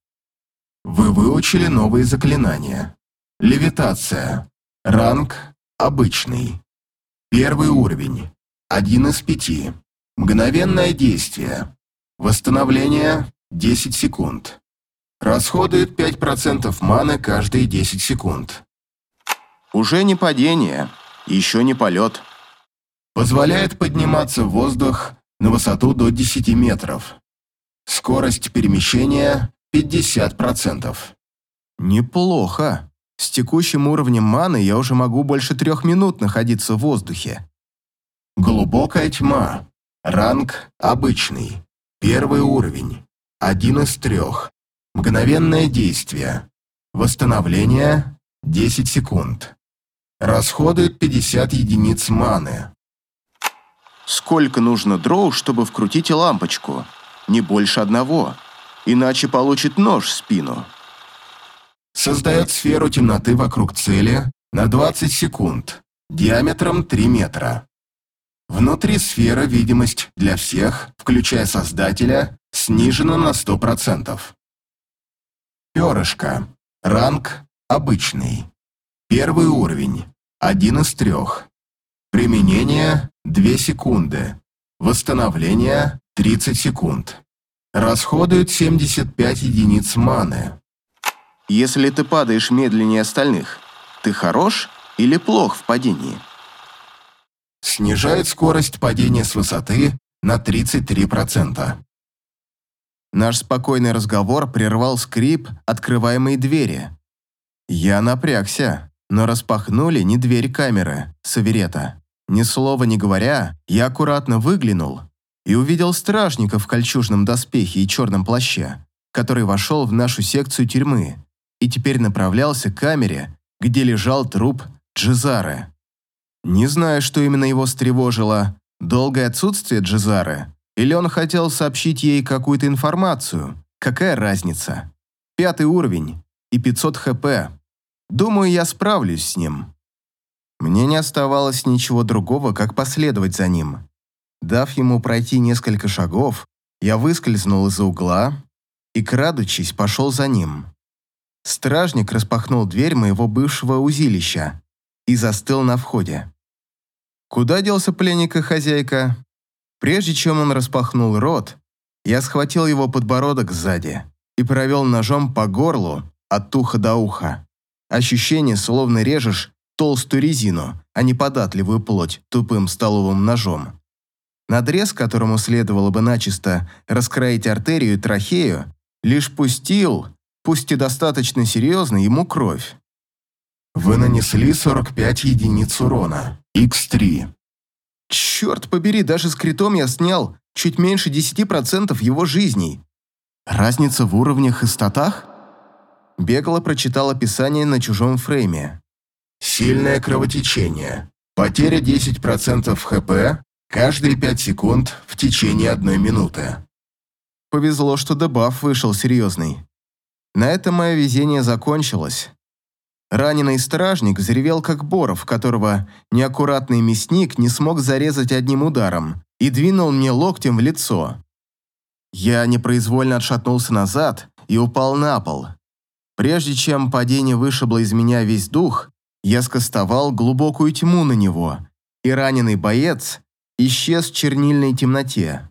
Вы выучили новые заклинания. Левитация. Ранг обычный. Первый уровень. Один из пяти. Мгновенное действие. Восстановление 10 секунд. Расходует 5% маны каждые 10 секунд. Уже не падение, еще не полет. Позволяет подниматься в воздух на высоту до 10 метров. Скорость перемещения 50%. Неплохо. С текущим уровнем маны я уже могу больше трех минут находиться в воздухе. Глубокая тьма. Ранг обычный. Первый уровень. Один из трех. Мгновенное действие. Восстановление 10 секунд. Расходует 50 единиц маны. Сколько нужно дроу, чтобы вкрутить лампочку? Не больше одного. Иначе получит нож в спину создает сферу темноты вокруг цели на 20 секунд, диаметром 3 метра. Внутри сферы видимость для всех, включая создателя, снижена на 100%. Перышко. Ранг обычный. Первый уровень. Один из трех. Применение 2 секунды. Восстановление 30 секунд. Расходует 75 единиц маны. Если ты падаешь медленнее остальных, ты хорош или плох в падении? Снижает скорость падения с высоты на 33%. Наш спокойный разговор прервал скрип открываемой двери. Я напрягся, но распахнули не дверь камеры, Саверета. Ни слова не говоря, я аккуратно выглянул и увидел стражника в кольчужном доспехе и черном плаще, который вошел в нашу секцию тюрьмы и теперь направлялся к камере, где лежал труп Джизары. Не знаю, что именно его встревожило, долгое отсутствие Джизары, или он хотел сообщить ей какую-то информацию, какая разница. Пятый уровень и 500 хп. Думаю, я справлюсь с ним. Мне не оставалось ничего другого, как последовать за ним. Дав ему пройти несколько шагов, я выскользнул из-за угла и, крадучись, пошел за ним. Стражник распахнул дверь моего бывшего узилища и застыл на входе. Куда делся пленник и хозяйка? Прежде чем он распахнул рот, я схватил его подбородок сзади и провел ножом по горлу от уха до уха. Ощущение, словно режешь толстую резину, а не податливую плоть тупым столовым ножом. Надрез, которому следовало бы начисто раскроить артерию и трахею, лишь пустил пусть и достаточно серьезно, ему кровь. Вы нанесли 45 единиц урона. X3. Черт побери, даже с критом я снял чуть меньше 10% его жизней. Разница в уровнях и статах? Бегло прочитал описание на чужом фрейме. Сильное кровотечение. Потеря 10% ХП каждые 5 секунд в течение одной минуты. Повезло, что дебаф вышел серьезный. На этом мое везение закончилось. Раненый стражник заревел как боров, которого неаккуратный мясник не смог зарезать одним ударом, и двинул мне локтем в лицо. Я непроизвольно отшатнулся назад и упал на пол. Прежде чем падение вышибло из меня весь дух, я скостовал глубокую тьму на него, и раненый боец исчез в чернильной темноте.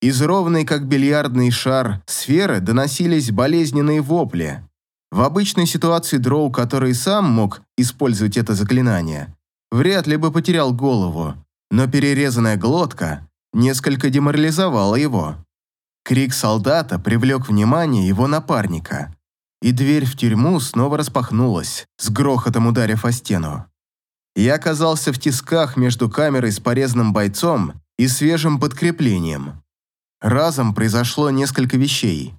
Из ровной, как бильярдный шар, сферы доносились болезненные вопли. В обычной ситуации Дроу, который сам мог использовать это заклинание, вряд ли бы потерял голову, но перерезанная глотка несколько деморализовало его. Крик солдата привлек внимание его напарника, и дверь в тюрьму снова распахнулась, с грохотом ударив о стену. Я оказался в тисках между камерой с порезанным бойцом и свежим подкреплением. Разом произошло несколько вещей.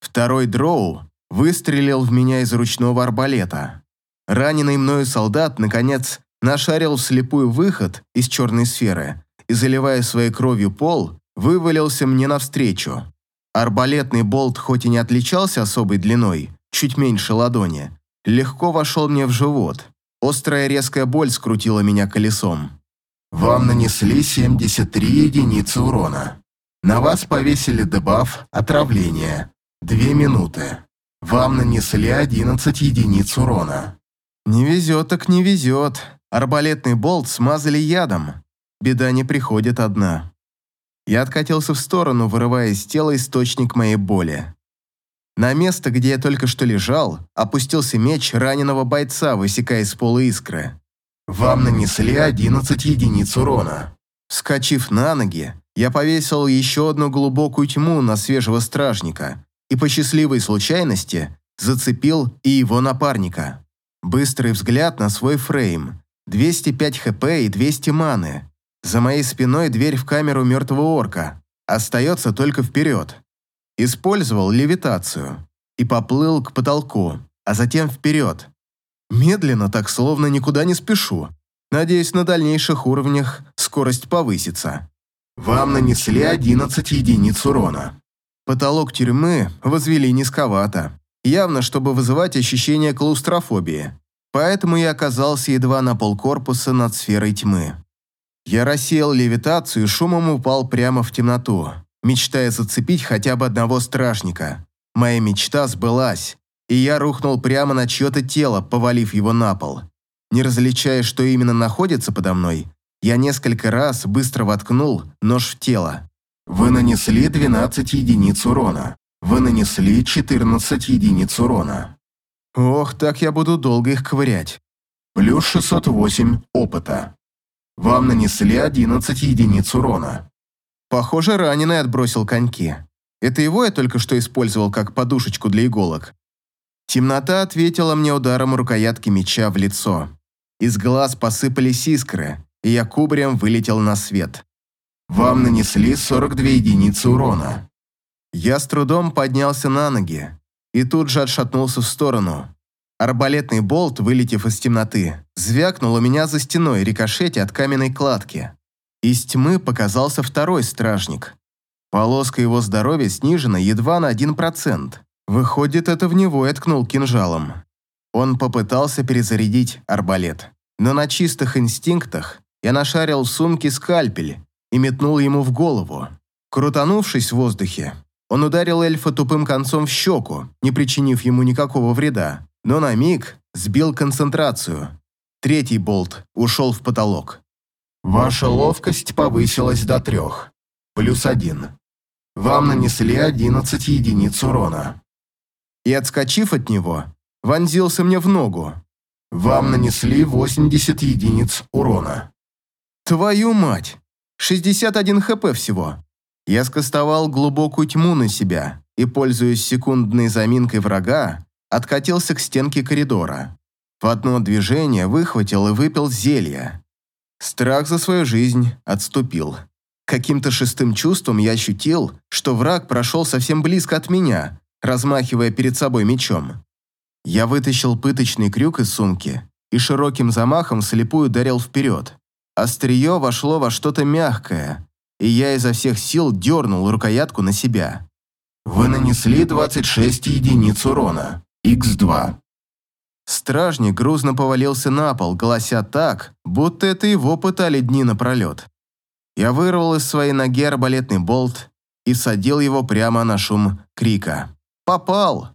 Второй дроу выстрелил в меня из ручного арбалета. Раненый мною солдат, наконец, нашарил вслепую выход из черной сферы и, заливая своей кровью пол, вывалился мне навстречу. Арбалетный болт хоть и не отличался особой длиной, чуть меньше ладони, легко вошел мне в живот. Острая резкая боль скрутила меня колесом. Вам нанесли 73 единицы урона. На вас повесили дебаф «Отравление». Две минуты. Вам нанесли 11 единиц урона. Не везет так не везет. Арбалетный болт смазали ядом. Беда не приходит одна. Я откатился в сторону, вырывая из тела источник моей боли. На место, где я только что лежал, опустился меч раненого бойца, высекая из пола искры. Вам нанесли 11 единиц урона. Вскочив на ноги, я повесил еще одну глубокую тьму на свежего стражника и по счастливой случайности зацепил и его напарника. Быстрый взгляд на свой фрейм. 205 хп и 200 маны. За моей спиной дверь в камеру мертвого орка. Остается только вперед. Использовал левитацию и поплыл к потолку, а затем вперед. Медленно, так словно никуда не спешу. Надеюсь, на дальнейших уровнях скорость повысится. Вам нанесли 11 единиц урона. Потолок тюрьмы возвели низковато, явно чтобы вызывать ощущение клаустрофобии. Поэтому я оказался едва на полкорпуса над сферой тьмы. Я рассеял левитацию и шумом упал прямо в темноту, мечтая зацепить хотя бы одного стражника. Моя мечта сбылась, и я рухнул прямо на чье-то тело, повалив его на пол. Не различая, что именно находится подо мной, я несколько раз быстро воткнул нож в тело. Вы нанесли 12 единиц урона. Вы нанесли 14 единиц урона. Ох, так я буду долго их ковырять. Плюс 608 опыта. Вам нанесли 11 единиц урона. Похоже, раненый отбросил коньки. Это его я только что использовал как подушечку для иголок. Темнота ответила мне ударом рукоятки меча в лицо. Из глаз посыпались искры, и я кубарем вылетел на свет. Вам нанесли 42 единицы урона. Я с трудом поднялся на ноги и тут же отшатнулся в сторону. Арбалетный болт, вылетев из темноты, звякнул у меня за стеной рикошете от каменной кладки. Из тьмы показался второй стражник. Полоска его здоровья снижена едва на 1%. Выходит, это в него я ткнул кинжалом. Он попытался перезарядить арбалет. Но на чистых инстинктах я нашарил в сумке скальпель и метнул ему в голову. Крутанувшись в воздухе, он ударил эльфа тупым концом в щеку, не причинив ему никакого вреда, но на миг сбил концентрацию. Третий болт ушел в потолок. Ваша ловкость повысилась до трех. Плюс один. Вам нанесли 11 единиц урона. И отскочив от него, вонзился мне в ногу. Вам нанесли 80 единиц урона. Твою мать! 61 хп всего. Я скостовал глубокую тьму на себя и, пользуясь секундной заминкой врага, откатился к стенке коридора. В одно движение выхватил и выпил зелье. Страх за свою жизнь отступил. Каким-то шестым чувством я ощутил, что враг прошел совсем близко от меня, размахивая перед собой мечом. Я вытащил пыточный крюк из сумки и широким замахом слепую ударил вперед. Острие вошло во что-то мягкое, и я изо всех сил дернул рукоятку на себя. Вы нанесли 26 единиц урона. Х2. Стражник грузно повалился на пол, голося так, будто это его пытали дни напролет. Я вырвал из своей ноги арбалетный болт и всадил его прямо на шум крика. «Попал!»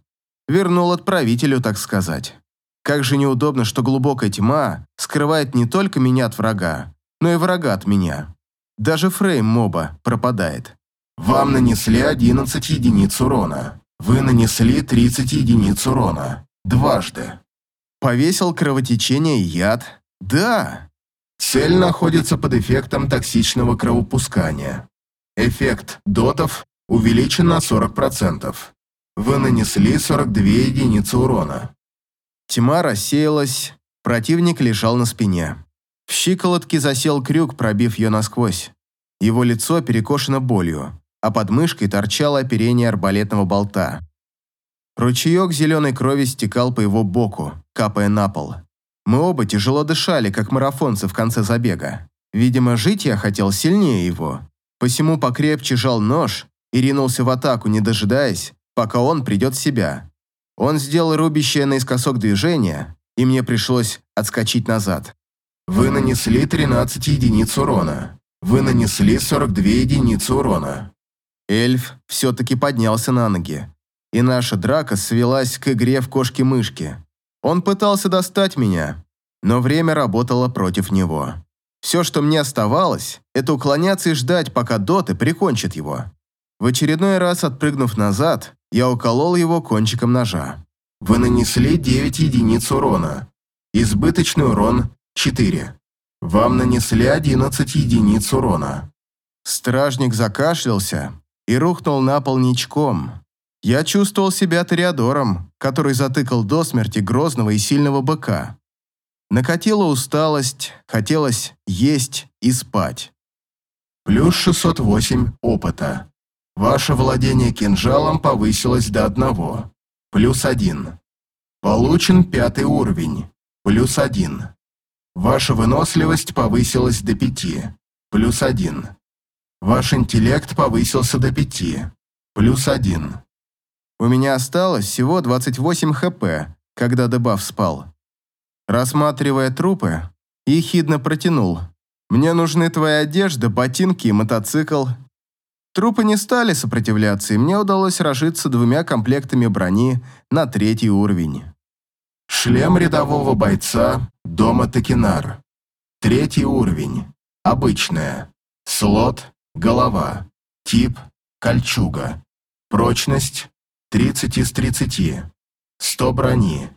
Вернул отправителю, так сказать. Как же неудобно, что глубокая тьма скрывает не только меня от врага, но и врага от меня. Даже фрейм моба пропадает. Вам нанесли 11 единиц урона. Вы нанесли 30 единиц урона. Дважды. Повесил кровотечение и яд. Да. Цель находится под эффектом токсичного кровопускания. Эффект дотов увеличен на 40%. Вы нанесли 42 единицы урона. Тьма рассеялась, противник лежал на спине. В щиколотке засел крюк, пробив ее насквозь. Его лицо перекошено болью, а под мышкой торчало оперение арбалетного болта. Ручеек зеленой крови стекал по его боку, капая на пол. Мы оба тяжело дышали, как марафонцы в конце забега. Видимо, жить я хотел сильнее его. Посему покрепче жал нож и ринулся в атаку, не дожидаясь, пока он придет в себя. Он сделал рубящее наискосок движение, и мне пришлось отскочить назад. Вы нанесли 13 единиц урона. Вы нанесли 42 единицы урона. Эльф все-таки поднялся на ноги, и наша драка свелась к игре в кошки-мышки. Он пытался достать меня, но время работало против него. Все, что мне оставалось, это уклоняться и ждать, пока доты прикончат его. В очередной раз отпрыгнув назад, я уколол его кончиком ножа. Вы нанесли 9 единиц урона. Избыточный урон 4. Вам нанесли 11 единиц урона. Стражник закашлялся и рухнул на пол ничком. Я чувствовал себя Тореадором, который затыкал до смерти грозного и сильного быка. Накатила усталость, хотелось есть и спать. Плюс 608 опыта. Ваше владение кинжалом повысилось до одного. Плюс один. Получен пятый уровень. Плюс один. Ваша выносливость повысилась до пяти. Плюс один. Ваш интеллект повысился до пяти. Плюс один. У меня осталось всего 28 хп, когда дебаф спал. Рассматривая трупы, ехидно протянул. «Мне нужны твои одежда, ботинки и мотоцикл». Трупы не стали сопротивляться, и мне удалось разжиться двумя комплектами брони на третий уровень. Шлем рядового бойца дома Токинар. Третий уровень. Обычная. Слот – голова. Тип – кольчуга. Прочность 30 из 30. 100 брони.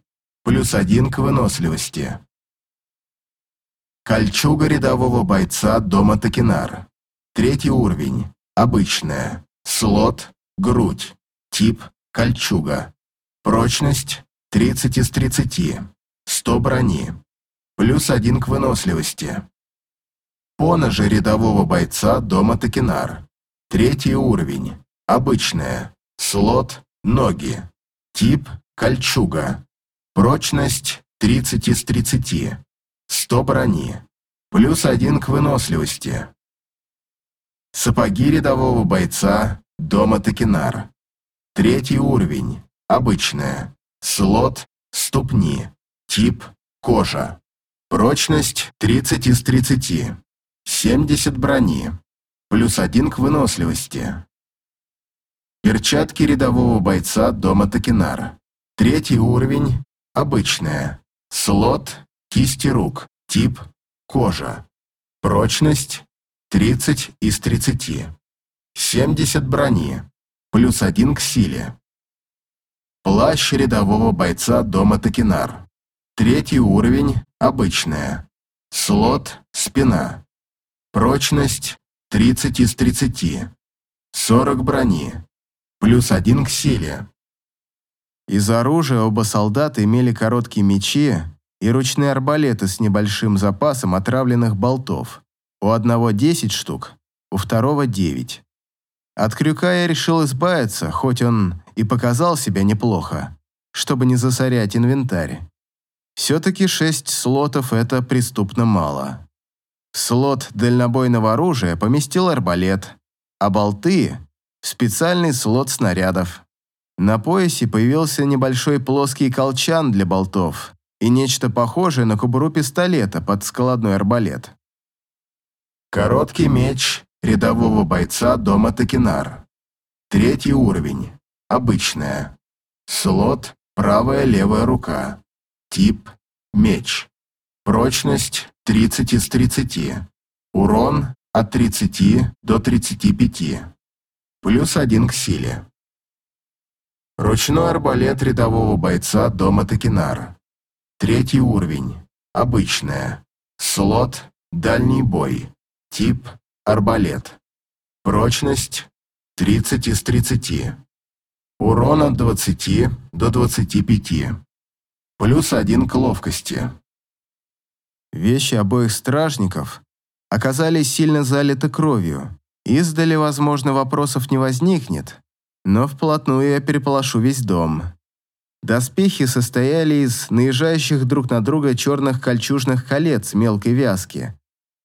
Плюс 1 к выносливости. Кольчуга рядового бойца дома Токинар. Третий уровень. Обычная. Слот. Грудь. Тип. Кольчуга. Прочность 30 из 30. 100 брони. Плюс 1 к выносливости. Поножи рядового бойца дома Токинар. Третий уровень. Обычная. Слот. Ноги. Тип – кольчуга. Прочность – 30 из 30. 100 брони. Плюс 1 к выносливости. Сапоги рядового бойца дома Токинар. Третий уровень. Обычная. Слот – ступни. Тип – кожа. Прочность – 30 из 30. 70 брони. Плюс 1 к выносливости. Перчатки рядового бойца дома Токинар. Третий уровень – обычная. Слот – кисти рук. Тип – кожа. Прочность – 30 из 30. 70 брони. Плюс 1 к силе. Плащ рядового бойца дома Токинар. Третий уровень – обычная. Слот – спина. Прочность – 30 из 30. 40 брони плюс один к силе. Из оружия оба солдата имели короткие мечи и ручные арбалеты с небольшим запасом отравленных болтов. У одного 10 штук, у второго 9. От крюка я решил избавиться, хоть он и показал себя неплохо, чтобы не засорять инвентарь. Все-таки 6 слотов – это преступно мало. Слот дальнобойного оружия поместил арбалет, а болты специальный слот снарядов. На поясе появился небольшой плоский колчан для болтов и нечто похожее на кобуру пистолета под складной арбалет. Короткий меч рядового бойца дома Токинар. Третий уровень. Обычная. Слот правая левая рука. Тип меч. Прочность 30 из 30. Урон от 30 до 35 плюс один к силе. Ручной арбалет рядового бойца дома Токинар. Третий уровень. Обычная. Слот. Дальний бой. Тип. Арбалет. Прочность 30 из 30. Урон от 20 до 25. Плюс один к ловкости. Вещи обоих стражников оказались сильно залиты кровью. Издали, возможно, вопросов не возникнет, но вплотную я переполошу весь дом. Доспехи состояли из наезжающих друг на друга черных кольчужных колец мелкой вязки,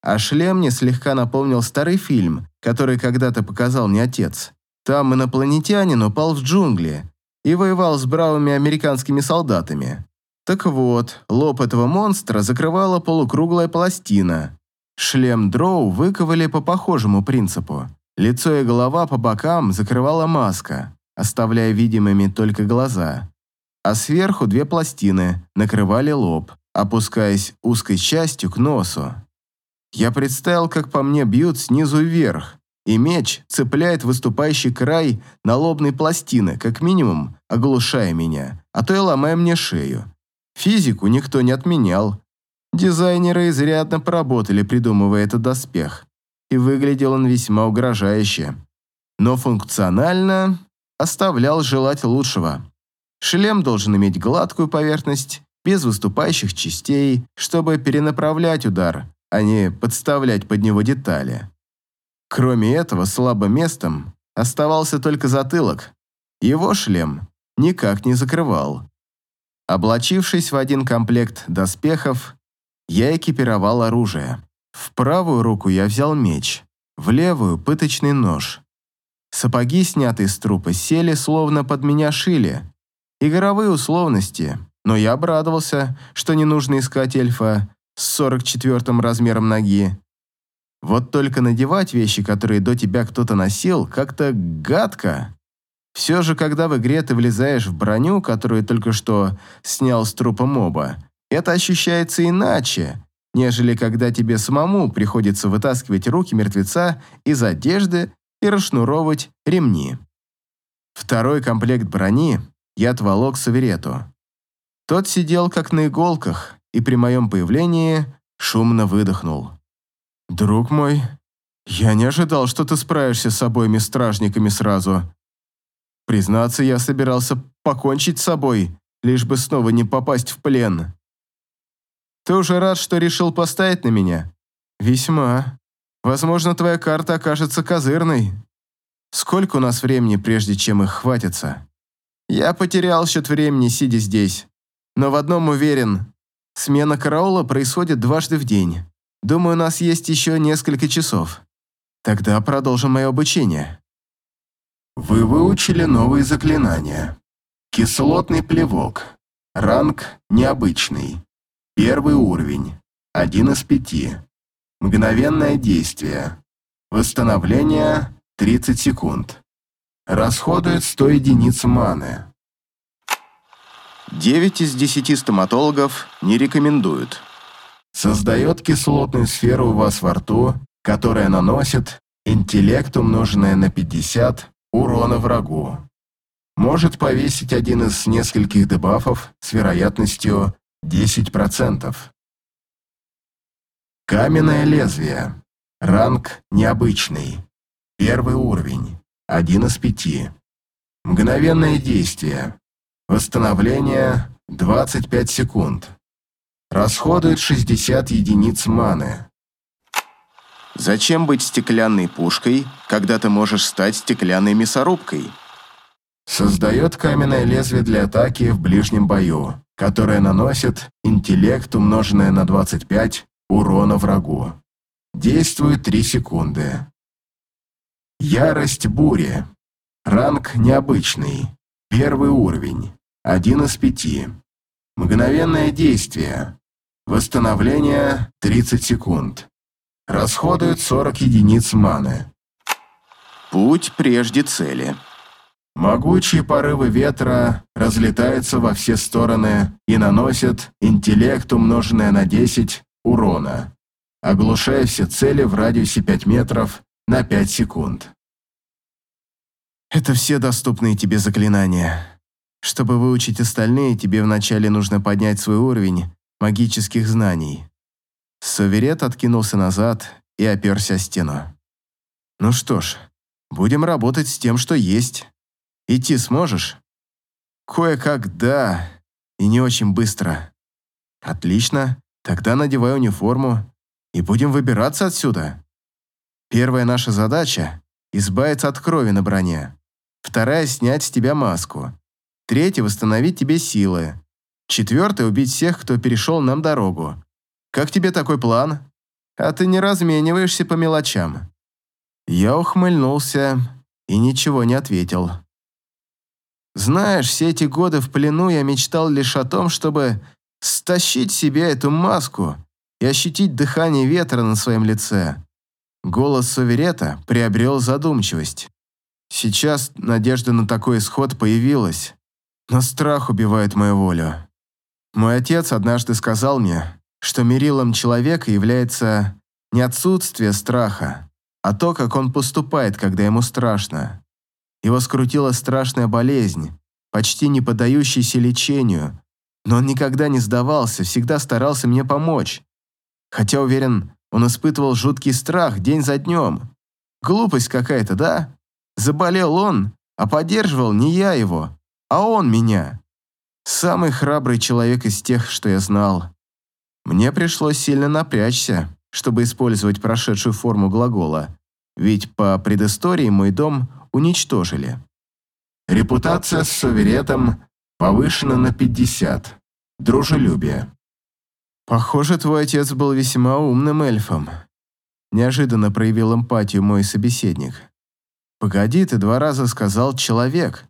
а шлем мне слегка напомнил старый фильм, который когда-то показал мне отец. Там инопланетянин упал в джунгли и воевал с бравыми американскими солдатами. Так вот, лоб этого монстра закрывала полукруглая пластина. Шлем дроу выковали по похожему принципу. Лицо и голова по бокам закрывала маска, оставляя видимыми только глаза. А сверху две пластины накрывали лоб, опускаясь узкой частью к носу. Я представил, как по мне бьют снизу вверх, и меч цепляет выступающий край налобной пластины, как минимум оглушая меня, а то и ломая мне шею. Физику никто не отменял. Дизайнеры изрядно поработали, придумывая этот доспех, и выглядел он весьма угрожающе. Но функционально оставлял желать лучшего. Шлем должен иметь гладкую поверхность, без выступающих частей, чтобы перенаправлять удар, а не подставлять под него детали. Кроме этого, слабым местом оставался только затылок. Его шлем никак не закрывал. Облачившись в один комплект доспехов, я экипировал оружие. В правую руку я взял меч, в левую – пыточный нож. Сапоги, снятые с трупа, сели, словно под меня шили. Игровые условности, но я обрадовался, что не нужно искать эльфа с 44-м размером ноги. Вот только надевать вещи, которые до тебя кто-то носил, как-то гадко. Все же, когда в игре ты влезаешь в броню, которую только что снял с трупа моба, это ощущается иначе, нежели когда тебе самому приходится вытаскивать руки мертвеца из одежды и расшнуровывать ремни. Второй комплект брони я отволок Саверету. Тот сидел как на иголках и при моем появлении шумно выдохнул. «Друг мой, я не ожидал, что ты справишься с обоими стражниками сразу. Признаться, я собирался покончить с собой, лишь бы снова не попасть в плен. Ты уже рад, что решил поставить на меня? Весьма. Возможно, твоя карта окажется козырной. Сколько у нас времени, прежде чем их хватится? Я потерял счет времени, сидя здесь. Но в одном уверен. Смена караула происходит дважды в день. Думаю, у нас есть еще несколько часов. Тогда продолжим мое обучение. Вы выучили новые заклинания. Кислотный плевок. Ранг необычный. Первый уровень. Один из пяти. Мгновенное действие. Восстановление 30 секунд. Расходует 100 единиц маны. 9 из 10 стоматологов не рекомендуют. Создает кислотную сферу у вас во рту, которая наносит интеллект, умноженное на 50, урона врагу. Может повесить один из нескольких дебафов с вероятностью 10%. Каменное лезвие. Ранг необычный. Первый уровень. Один из пяти. Мгновенное действие. Восстановление 25 секунд. Расходует 60 единиц маны. Зачем быть стеклянной пушкой, когда ты можешь стать стеклянной мясорубкой? Создает каменное лезвие для атаки в ближнем бою, которое наносит интеллект, умноженное на 25, урона врагу. Действует 3 секунды. Ярость бури. Ранг необычный. Первый уровень. Один из пяти. Мгновенное действие. Восстановление 30 секунд. Расходует 40 единиц маны. Путь прежде цели. Могучие порывы ветра разлетаются во все стороны и наносят интеллект, умноженное на 10, урона, оглушая все цели в радиусе 5 метров на 5 секунд. Это все доступные тебе заклинания. Чтобы выучить остальные, тебе вначале нужно поднять свой уровень магических знаний. Суверет откинулся назад и оперся о стену. Ну что ж, Будем работать с тем, что есть. Идти сможешь? Кое-как да, и не очень быстро. Отлично, тогда надевай униформу и будем выбираться отсюда. Первая наша задача – избавиться от крови на броне. Вторая – снять с тебя маску. Третья – восстановить тебе силы. Четвертая – убить всех, кто перешел нам дорогу. Как тебе такой план? А ты не размениваешься по мелочам. Я ухмыльнулся и ничего не ответил. Знаешь, все эти годы в плену я мечтал лишь о том, чтобы стащить себе эту маску и ощутить дыхание ветра на своем лице. Голос Суверета приобрел задумчивость. Сейчас надежда на такой исход появилась, но страх убивает мою волю. Мой отец однажды сказал мне, что мерилом человека является не отсутствие страха, а то, как он поступает, когда ему страшно. Его скрутила страшная болезнь, почти не поддающаяся лечению, но он никогда не сдавался, всегда старался мне помочь. Хотя, уверен, он испытывал жуткий страх день за днем. Глупость какая-то, да? Заболел он, а поддерживал не я его, а он меня. Самый храбрый человек из тех, что я знал. Мне пришлось сильно напрячься, чтобы использовать прошедшую форму глагола, ведь по предыстории мой дом уничтожили. Репутация с суверетом повышена на 50. Дружелюбие. Похоже, твой отец был весьма умным эльфом. Неожиданно проявил эмпатию мой собеседник. Погоди, ты два раза сказал «человек».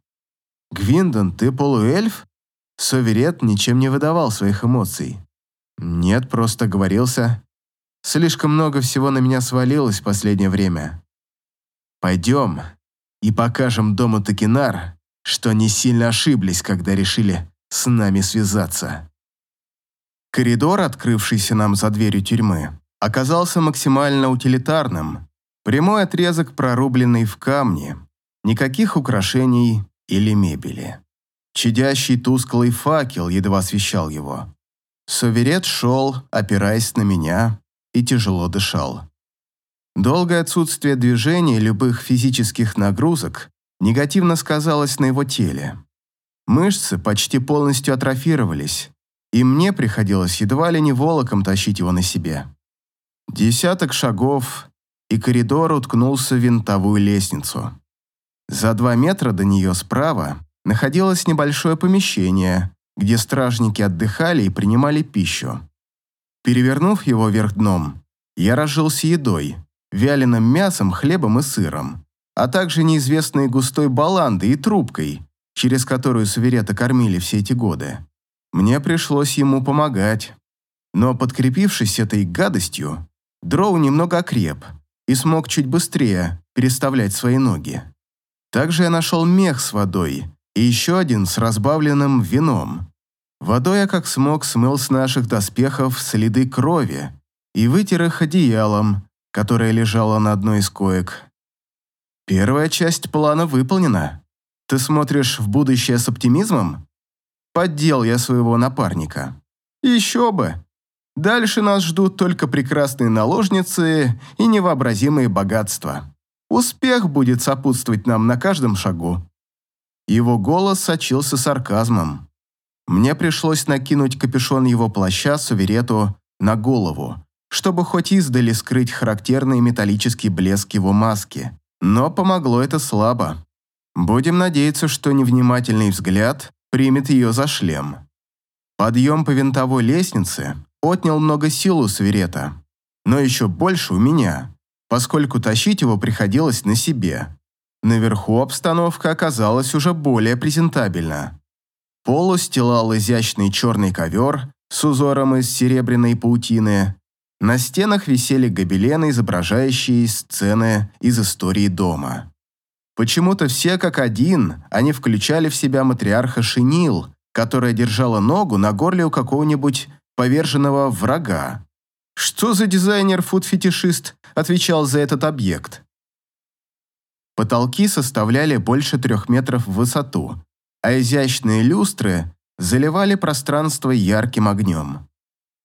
Гвиндон, ты полуэльф? Суверет ничем не выдавал своих эмоций. Нет, просто говорился. Слишком много всего на меня свалилось в последнее время. Пойдем и покажем дому Токинар, что не сильно ошиблись, когда решили с нами связаться. Коридор, открывшийся нам за дверью тюрьмы, оказался максимально утилитарным. Прямой отрезок, прорубленный в камне. Никаких украшений или мебели. Чадящий тусклый факел едва освещал его. Суверет шел, опираясь на меня, и тяжело дышал. Долгое отсутствие движения и любых физических нагрузок негативно сказалось на его теле. Мышцы почти полностью атрофировались, и мне приходилось едва ли не волоком тащить его на себе. Десяток шагов, и коридор уткнулся в винтовую лестницу. За два метра до нее справа находилось небольшое помещение, где стражники отдыхали и принимали пищу. Перевернув его вверх дном, я разжился едой, вяленым мясом, хлебом и сыром, а также неизвестной густой баландой и трубкой, через которую суверета кормили все эти годы. Мне пришлось ему помогать. Но, подкрепившись этой гадостью, Дроу немного окреп и смог чуть быстрее переставлять свои ноги. Также я нашел мех с водой и еще один с разбавленным вином. Водой я как смог смыл с наших доспехов следы крови и вытер их одеялом, которое лежало на одной из коек. Первая часть плана выполнена. Ты смотришь в будущее с оптимизмом? Поддел я своего напарника. Еще бы. Дальше нас ждут только прекрасные наложницы и невообразимые богатства. Успех будет сопутствовать нам на каждом шагу. Его голос сочился сарказмом. Мне пришлось накинуть капюшон его плаща суверету на голову, чтобы хоть издали скрыть характерный металлический блеск его маски. Но помогло это слабо. Будем надеяться, что невнимательный взгляд примет ее за шлем. Подъем по винтовой лестнице отнял много сил у свирета, но еще больше у меня, поскольку тащить его приходилось на себе. Наверху обстановка оказалась уже более презентабельна. Пол устилал изящный черный ковер с узором из серебряной паутины. На стенах висели гобелены, изображающие сцены из истории дома. Почему-то все как один, они включали в себя матриарха Шинил, которая держала ногу на горле у какого-нибудь поверженного врага. Что за дизайнер-фуд-фетишист отвечал за этот объект? Потолки составляли больше трех метров в высоту, а изящные люстры заливали пространство ярким огнем.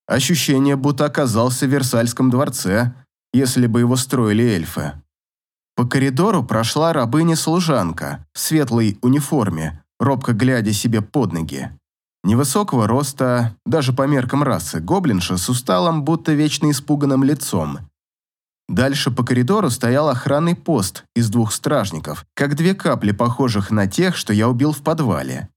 Ощущение, будто оказался в Версальском дворце, если бы его строили эльфы. По коридору прошла рабыня-служанка в светлой униформе, робко глядя себе под ноги. Невысокого роста, даже по меркам расы, гоблинша с усталым, будто вечно испуганным лицом. Дальше по коридору стоял охранный пост из двух стражников, как две капли, похожих на тех, что я убил в подвале.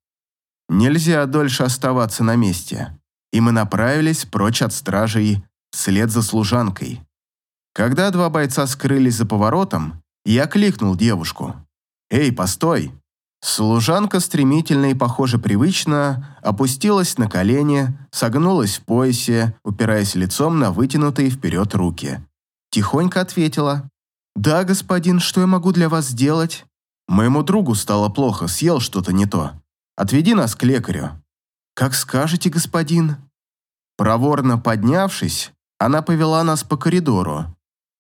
Нельзя дольше оставаться на месте. И мы направились прочь от стражей, вслед за служанкой. Когда два бойца скрылись за поворотом, я кликнул девушку. «Эй, постой!» Служанка стремительно и, похоже, привычно опустилась на колени, согнулась в поясе, упираясь лицом на вытянутые вперед руки. Тихонько ответила. «Да, господин, что я могу для вас сделать?» «Моему другу стало плохо, съел что-то не то. Отведи нас к лекарю». «Как скажете, господин». Проворно поднявшись, она повела нас по коридору.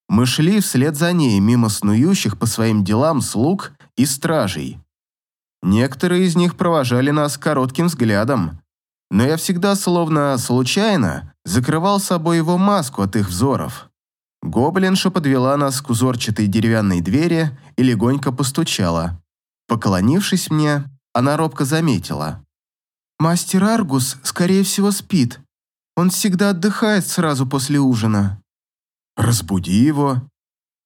Мы шли вслед за ней, мимо снующих по своим делам слуг и стражей. Некоторые из них провожали нас коротким взглядом, но я всегда, словно случайно, закрывал собой его маску от их взоров. Гоблинша подвела нас к узорчатой деревянной двери и легонько постучала. Поклонившись мне, она робко заметила. «Мастер Аргус, скорее всего, спит. Он всегда отдыхает сразу после ужина». «Разбуди его».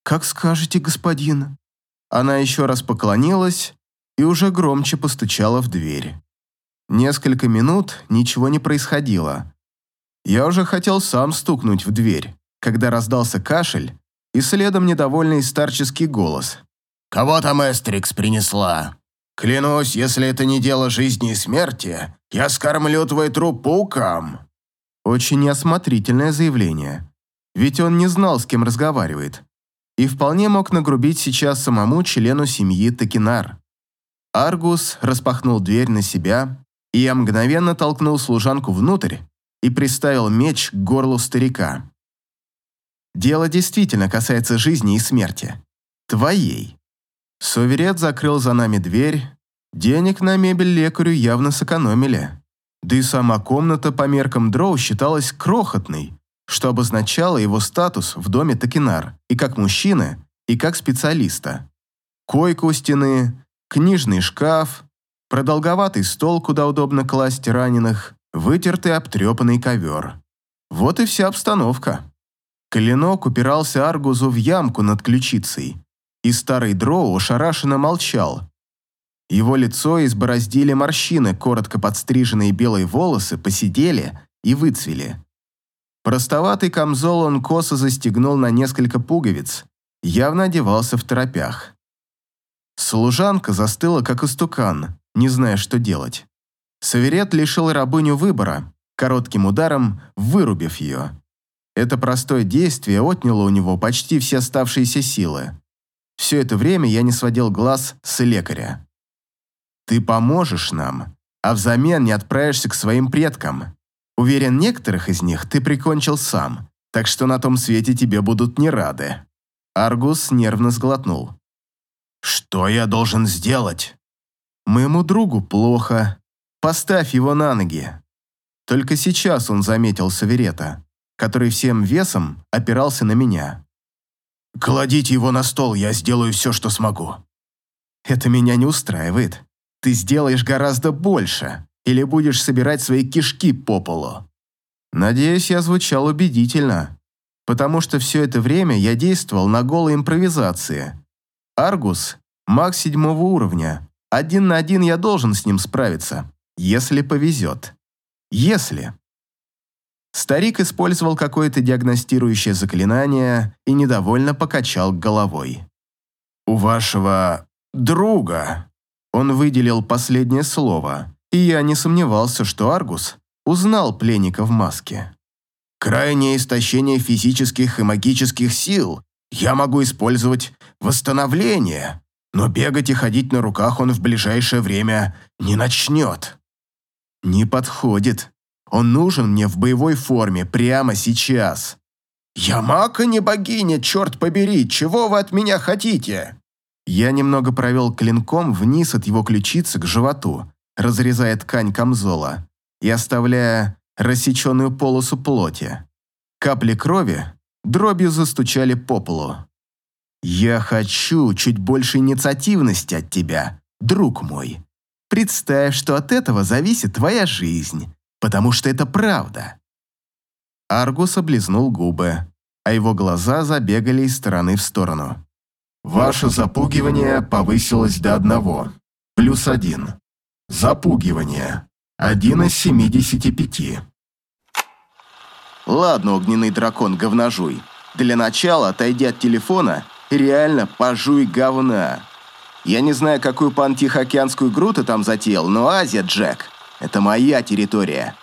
«Как скажете, господин». Она еще раз поклонилась и уже громче постучала в дверь. Несколько минут ничего не происходило. Я уже хотел сам стукнуть в дверь, когда раздался кашель и следом недовольный старческий голос. «Кого там Эстрикс принесла? Клянусь, если это не дело жизни и смерти, я скормлю твой труп паукам». Очень неосмотрительное заявление. Ведь он не знал, с кем разговаривает. И вполне мог нагрубить сейчас самому члену семьи Такинар. Аргус распахнул дверь на себя, и я мгновенно толкнул служанку внутрь и приставил меч к горлу старика. Дело действительно касается жизни и смерти. Твоей. Суверет закрыл за нами дверь. Денег на мебель лекарю явно сэкономили. Да и сама комната по меркам Дроу считалась крохотной, что обозначало его статус в доме Такинар и как мужчины, и как специалиста. Койка у стены, книжный шкаф, продолговатый стол, куда удобно класть раненых, вытертый обтрепанный ковер. Вот и вся обстановка. Клинок упирался Аргузу в ямку над ключицей, и старый дроу ошарашенно молчал. Его лицо избороздили морщины, коротко подстриженные белые волосы посидели и выцвели. Простоватый камзол он косо застегнул на несколько пуговиц, явно одевался в торопях. Служанка застыла, как истукан, не зная, что делать. Саверет лишил рабыню выбора, коротким ударом вырубив ее. Это простое действие отняло у него почти все оставшиеся силы. Все это время я не сводил глаз с лекаря. «Ты поможешь нам, а взамен не отправишься к своим предкам. Уверен, некоторых из них ты прикончил сам, так что на том свете тебе будут не рады». Аргус нервно сглотнул. «Что я должен сделать?» «Моему другу плохо. Поставь его на ноги». Только сейчас он заметил Саверета, который всем весом опирался на меня. «Кладите его на стол, я сделаю все, что смогу». «Это меня не устраивает. Ты сделаешь гораздо больше, или будешь собирать свои кишки по полу». Надеюсь, я звучал убедительно, потому что все это время я действовал на голой импровизации – Аргус – маг седьмого уровня. Один на один я должен с ним справиться, если повезет. Если. Старик использовал какое-то диагностирующее заклинание и недовольно покачал головой. «У вашего друга...» Он выделил последнее слово, и я не сомневался, что Аргус узнал пленника в маске. «Крайнее истощение физических и магических сил я могу использовать восстановление, но бегать и ходить на руках он в ближайшее время не начнет. Не подходит. Он нужен мне в боевой форме прямо сейчас. Я маг, а не богиня, черт побери, чего вы от меня хотите? Я немного провел клинком вниз от его ключицы к животу, разрезая ткань камзола и оставляя рассеченную полосу плоти. Капли крови дробью застучали по полу. Я хочу чуть больше инициативности от тебя, друг мой. Представь, что от этого зависит твоя жизнь, потому что это правда». Аргус облизнул губы, а его глаза забегали из стороны в сторону. «Ваше запугивание повысилось до одного. Плюс один. Запугивание. Один из семидесяти пяти». «Ладно, огненный дракон, говножуй. Для начала отойди от телефона реально пожуй говна. Я не знаю, какую пантихоокеанскую игру ты там затеял, но Азия, Джек, это моя территория.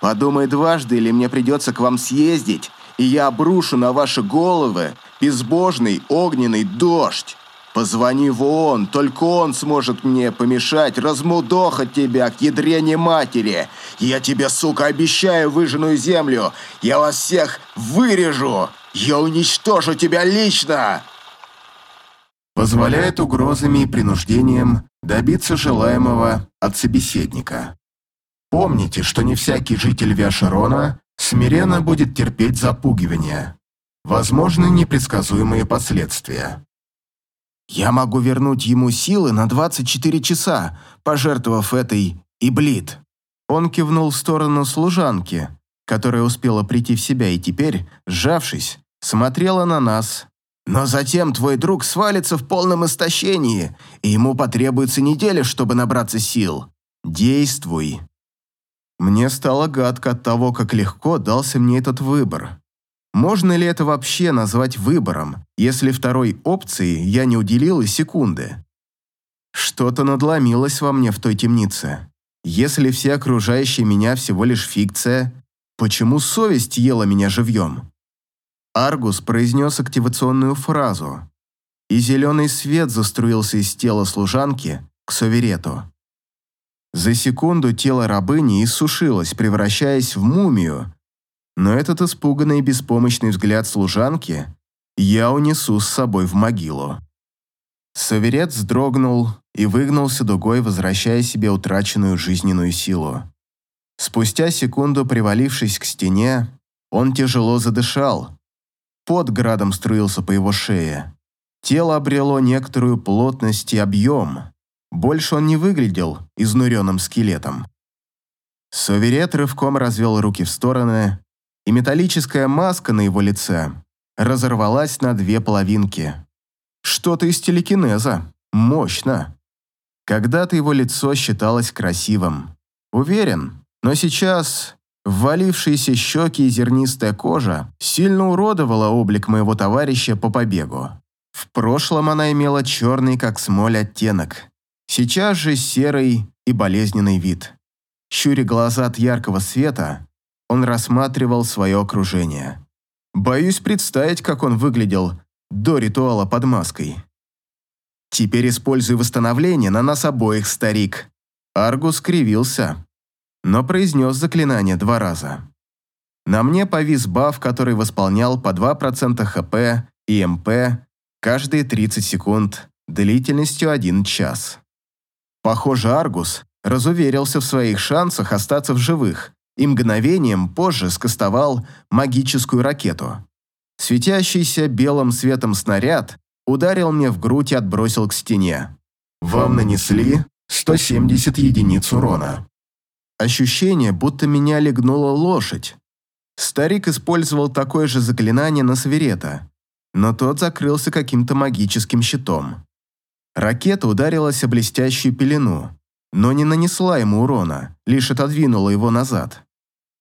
Подумай дважды, или мне придется к вам съездить, и я обрушу на ваши головы безбожный огненный дождь. Позвони в ООН, только он сможет мне помешать размудохать тебя к ядрене матери. Я тебе, сука, обещаю выжженную землю. Я вас всех вырежу. Я уничтожу тебя лично. Позволяет угрозами и принуждением добиться желаемого от собеседника. Помните, что не всякий житель Виашарона смиренно будет терпеть запугивание. Возможны непредсказуемые последствия. Я могу вернуть ему силы на 24 часа, пожертвовав этой Иблит. Он кивнул в сторону служанки, которая успела прийти в себя и теперь, сжавшись, смотрела на нас. Но затем твой друг свалится в полном истощении, и ему потребуется неделя, чтобы набраться сил. Действуй. Мне стало гадко от того, как легко дался мне этот выбор. Можно ли это вообще назвать выбором, если второй опции я не уделил и секунды? Что-то надломилось во мне в той темнице. Если все окружающие меня всего лишь фикция, почему совесть ела меня живьем? Аргус произнес активационную фразу, и зеленый свет заструился из тела служанки к Соверету. За секунду тело рабыни иссушилось, превращаясь в мумию, но этот испуганный и беспомощный взгляд служанки я унесу с собой в могилу. Саверет вздрогнул и выгнулся дугой, возвращая себе утраченную жизненную силу. Спустя секунду, привалившись к стене, он тяжело задышал. Под градом струился по его шее. Тело обрело некоторую плотность и объем, больше он не выглядел изнуренным скелетом. Соверет рывком развел руки в стороны, и металлическая маска на его лице разорвалась на две половинки. Что-то из телекинеза. Мощно. Когда-то его лицо считалось красивым. Уверен, но сейчас ввалившиеся щеки и зернистая кожа сильно уродовала облик моего товарища по побегу. В прошлом она имела черный, как смоль, оттенок, Сейчас же серый и болезненный вид. Щуря глаза от яркого света, он рассматривал свое окружение. Боюсь представить, как он выглядел до ритуала под маской. Теперь используй восстановление на нас обоих, старик. Аргус скривился, но произнес заклинание два раза. На мне повис баф, который восполнял по 2% ХП и МП каждые 30 секунд длительностью 1 час. Похоже, Аргус разуверился в своих шансах остаться в живых и мгновением позже скостовал магическую ракету. Светящийся белым светом снаряд ударил мне в грудь и отбросил к стене. Вам нанесли 170 единиц урона. Ощущение, будто меня легнула лошадь. Старик использовал такое же заклинание на Сверета, но тот закрылся каким-то магическим щитом. Ракета ударилась о блестящую пелену, но не нанесла ему урона, лишь отодвинула его назад.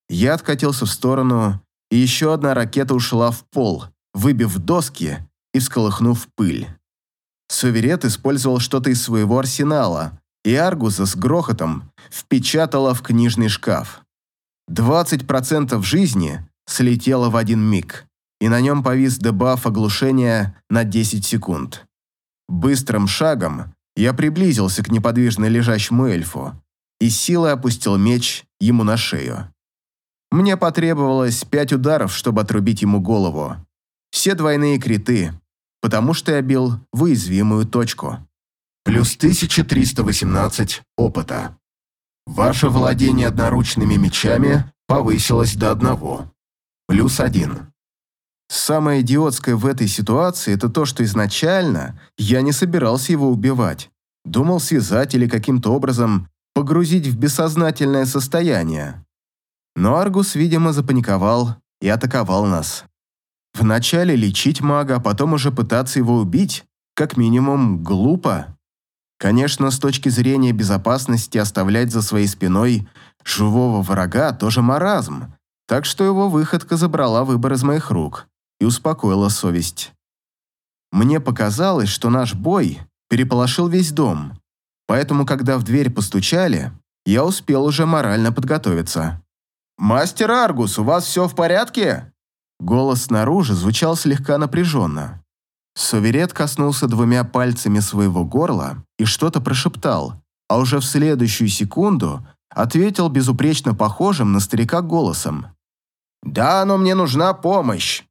Я откатился в сторону, и еще одна ракета ушла в пол, выбив доски и всколыхнув пыль. Суверет использовал что-то из своего арсенала, и Аргуса с грохотом впечатала в книжный шкаф. 20% жизни слетело в один миг, и на нем повис дебаф оглушения на 10 секунд. Быстрым шагом я приблизился к неподвижно лежащему эльфу и силой опустил меч ему на шею. Мне потребовалось пять ударов, чтобы отрубить ему голову. Все двойные криты, потому что я бил в уязвимую точку. Плюс 1318 опыта. Ваше владение одноручными мечами повысилось до одного. Плюс один. Самое идиотское в этой ситуации – это то, что изначально я не собирался его убивать. Думал связать или каким-то образом погрузить в бессознательное состояние. Но Аргус, видимо, запаниковал и атаковал нас. Вначале лечить мага, а потом уже пытаться его убить, как минимум, глупо. Конечно, с точки зрения безопасности оставлять за своей спиной живого врага тоже маразм, так что его выходка забрала выбор из моих рук и успокоила совесть. Мне показалось, что наш бой переполошил весь дом, поэтому, когда в дверь постучали, я успел уже морально подготовиться. «Мастер Аргус, у вас все в порядке?» Голос снаружи звучал слегка напряженно. Суверет коснулся двумя пальцами своего горла и что-то прошептал, а уже в следующую секунду ответил безупречно похожим на старика голосом. «Да, но мне нужна помощь.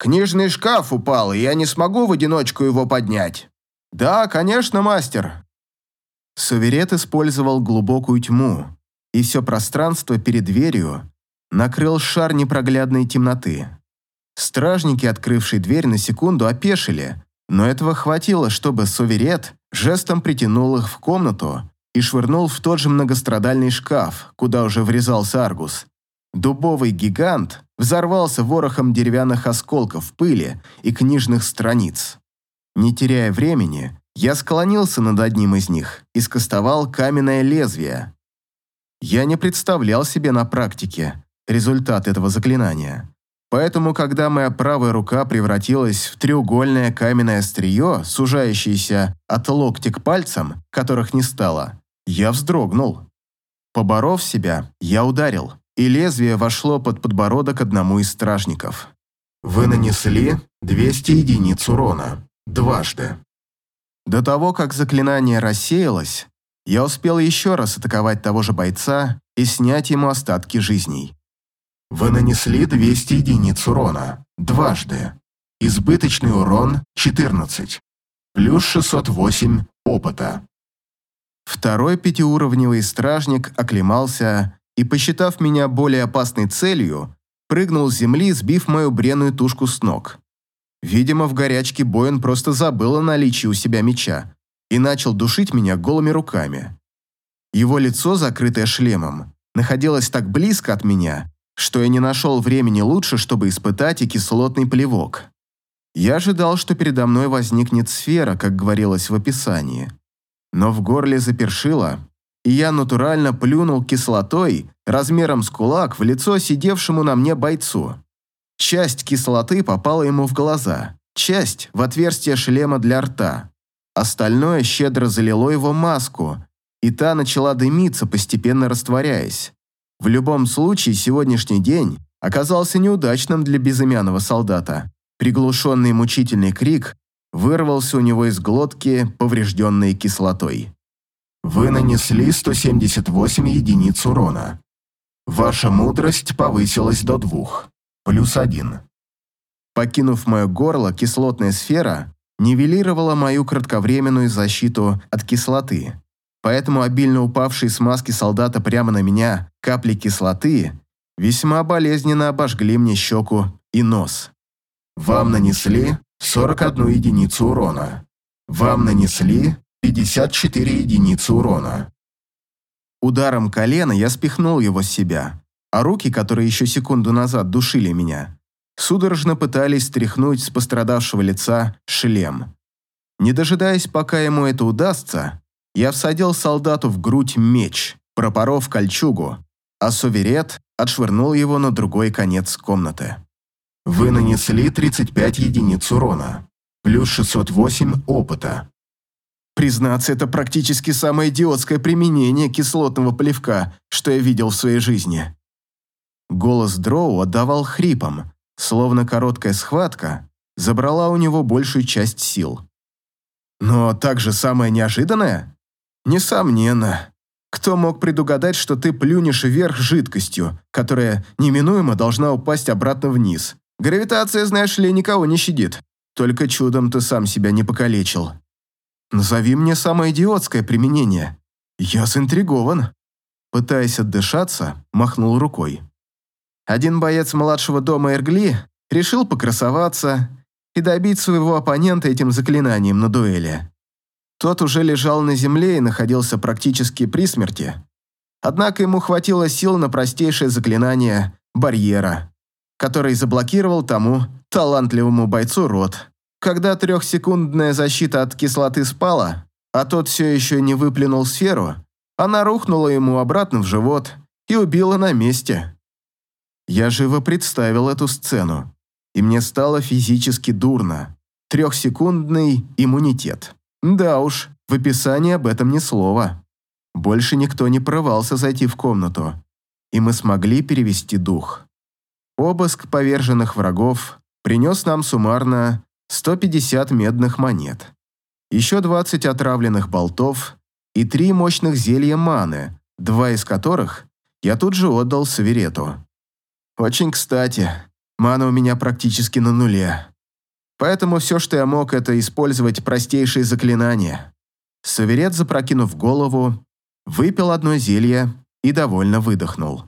Книжный шкаф упал, и я не смогу в одиночку его поднять». «Да, конечно, мастер». Суверет использовал глубокую тьму, и все пространство перед дверью накрыл шар непроглядной темноты. Стражники, открывшие дверь, на секунду опешили, но этого хватило, чтобы Суверет жестом притянул их в комнату и швырнул в тот же многострадальный шкаф, куда уже врезался Аргус. Дубовый гигант взорвался ворохом деревянных осколков пыли и книжных страниц. Не теряя времени, я склонился над одним из них и скостовал каменное лезвие. Я не представлял себе на практике, результат этого заклинания. Поэтому, когда моя правая рука превратилась в треугольное каменное острие, сужающееся от локтя к пальцам, которых не стало, я вздрогнул. Поборов себя, я ударил, и лезвие вошло под подбородок одному из стражников. Вы нанесли 200 единиц урона. Дважды. До того, как заклинание рассеялось, я успел еще раз атаковать того же бойца и снять ему остатки жизней. Вы нанесли 200 единиц урона. Дважды. Избыточный урон 14. Плюс 608 опыта. Второй пятиуровневый стражник оклемался и, посчитав меня более опасной целью, прыгнул с земли, сбив мою бренную тушку с ног. Видимо, в горячке бой он просто забыл о наличии у себя меча и начал душить меня голыми руками. Его лицо, закрытое шлемом, находилось так близко от меня, что я не нашел времени лучше, чтобы испытать и кислотный плевок. Я ожидал, что передо мной возникнет сфера, как говорилось в описании. Но в горле запершило, и я натурально плюнул кислотой размером с кулак в лицо сидевшему на мне бойцу. Часть кислоты попала ему в глаза, часть в отверстие шлема для рта. Остальное щедро залило его маску, и та начала дымиться, постепенно растворяясь. В любом случае, сегодняшний день оказался неудачным для безымянного солдата. Приглушенный мучительный крик вырвался у него из глотки, поврежденной кислотой. Вы нанесли 178 единиц урона. Ваша мудрость повысилась до двух, плюс один. Покинув мое горло, кислотная сфера нивелировала мою кратковременную защиту от кислоты. Поэтому обильно упавшие с маски солдата прямо на меня капли кислоты весьма болезненно обожгли мне щеку и нос. Вам нанесли 41 единицу урона. Вам нанесли 54 единицы урона. Ударом колена я спихнул его с себя, а руки, которые еще секунду назад душили меня, судорожно пытались стряхнуть с пострадавшего лица шлем. Не дожидаясь, пока ему это удастся, я всадил солдату в грудь меч, пропоров кольчугу, а суверет отшвырнул его на другой конец комнаты. Вы нанесли 35 единиц урона, плюс 608 опыта. Признаться, это практически самое идиотское применение кислотного плевка, что я видел в своей жизни. Голос Дроу отдавал хрипом, словно короткая схватка забрала у него большую часть сил. Но также самое неожиданное Несомненно. Кто мог предугадать, что ты плюнешь вверх жидкостью, которая неминуемо должна упасть обратно вниз? Гравитация, знаешь ли, никого не щадит. Только чудом ты сам себя не покалечил. Назови мне самое идиотское применение. Я заинтригован. Пытаясь отдышаться, махнул рукой. Один боец младшего дома Эргли решил покрасоваться и добить своего оппонента этим заклинанием на дуэли. Тот уже лежал на земле и находился практически при смерти. Однако ему хватило сил на простейшее заклинание барьера, который заблокировал тому талантливому бойцу рот. Когда трехсекундная защита от кислоты спала, а тот все еще не выплюнул сферу, она рухнула ему обратно в живот и убила на месте. Я живо представил эту сцену, и мне стало физически дурно. Трехсекундный иммунитет. Да уж, в описании об этом ни слова. Больше никто не порывался зайти в комнату, и мы смогли перевести дух. Обыск поверженных врагов принес нам суммарно 150 медных монет, еще 20 отравленных болтов и три мощных зелья маны, два из которых я тут же отдал Саверету. Очень кстати, мана у меня практически на нуле. Поэтому все, что я мог, это использовать простейшие заклинания. Саверет, запрокинув голову, выпил одно зелье и довольно выдохнул.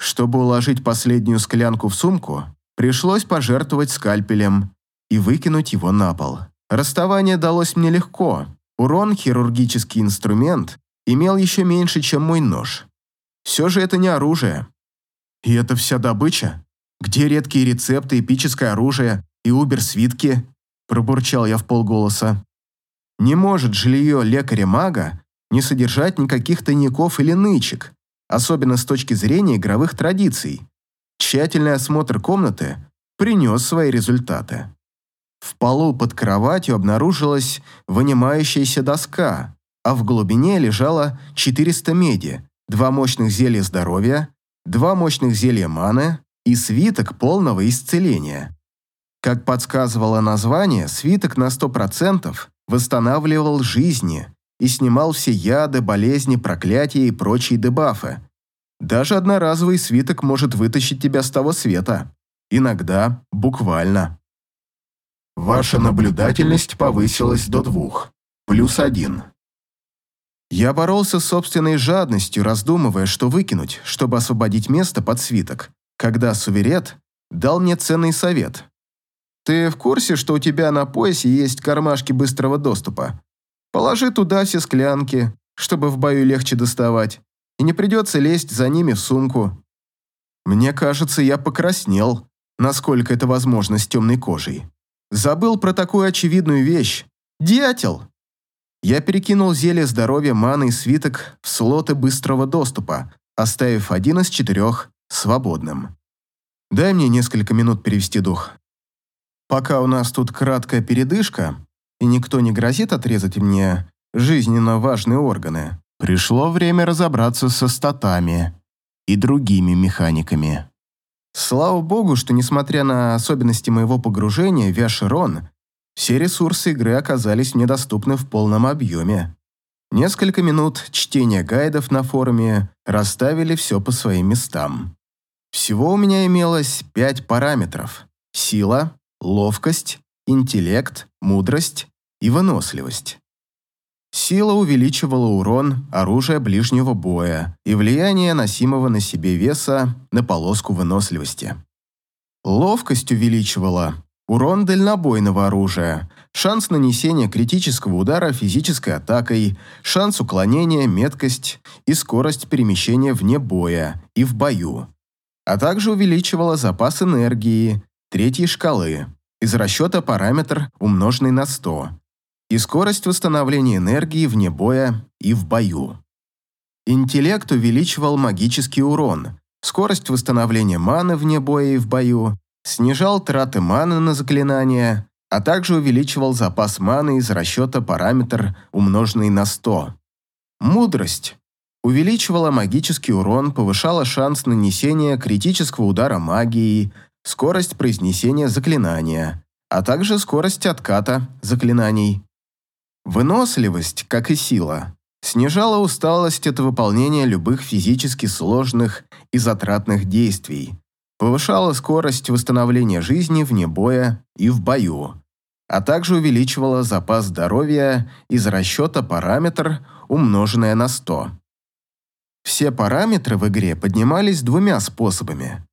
Чтобы уложить последнюю склянку в сумку, пришлось пожертвовать скальпелем и выкинуть его на пол. Расставание далось мне легко. Урон хирургический инструмент имел еще меньше, чем мой нож. Все же это не оружие. И это вся добыча? Где редкие рецепты, эпическое оружие и убер-свитки, пробурчал я в полголоса. Не может жилье лекаря-мага не содержать никаких тайников или нычек, особенно с точки зрения игровых традиций. Тщательный осмотр комнаты принес свои результаты. В полу под кроватью обнаружилась вынимающаяся доска, а в глубине лежало 400 меди, два мощных зелья здоровья, два мощных зелья маны и свиток полного исцеления. Как подсказывало название, свиток на 100% восстанавливал жизни и снимал все яды, болезни, проклятия и прочие дебафы. Даже одноразовый свиток может вытащить тебя с того света. Иногда буквально. Ваша наблюдательность повысилась до двух. Плюс один. Я боролся с собственной жадностью, раздумывая, что выкинуть, чтобы освободить место под свиток, когда суверет дал мне ценный совет. Ты в курсе, что у тебя на поясе есть кармашки быстрого доступа? Положи туда все склянки, чтобы в бою легче доставать, и не придется лезть за ними в сумку. Мне кажется, я покраснел, насколько это возможно с темной кожей. Забыл про такую очевидную вещь. Дятел! Я перекинул зелье здоровья, маны и свиток в слоты быстрого доступа, оставив один из четырех свободным. Дай мне несколько минут перевести дух. Пока у нас тут краткая передышка, и никто не грозит отрезать мне жизненно важные органы, пришло время разобраться со статами и другими механиками. Слава богу, что несмотря на особенности моего погружения в Яшерон, все ресурсы игры оказались мне доступны в полном объеме. Несколько минут чтения гайдов на форуме расставили все по своим местам. Всего у меня имелось пять параметров – сила, ловкость, интеллект, мудрость и выносливость. Сила увеличивала урон оружия ближнего боя и влияние носимого на себе веса на полоску выносливости. Ловкость увеличивала. Урон дальнобойного оружия, шанс нанесения критического удара физической атакой, шанс уклонения, меткость и скорость перемещения вне боя и в бою, а также увеличивала запас энергии третьей шкалы из расчета параметр, умноженный на 100, и скорость восстановления энергии вне боя и в бою. Интеллект увеличивал магический урон, скорость восстановления маны вне боя и в бою, снижал траты маны на заклинания, а также увеличивал запас маны из расчета параметр, умноженный на 100. Мудрость увеличивала магический урон, повышала шанс нанесения критического удара магией, скорость произнесения заклинания, а также скорость отката заклинаний. Выносливость, как и сила, снижала усталость от выполнения любых физически сложных и затратных действий, повышала скорость восстановления жизни вне боя и в бою, а также увеличивала запас здоровья из расчета параметр, умноженное на 100. Все параметры в игре поднимались двумя способами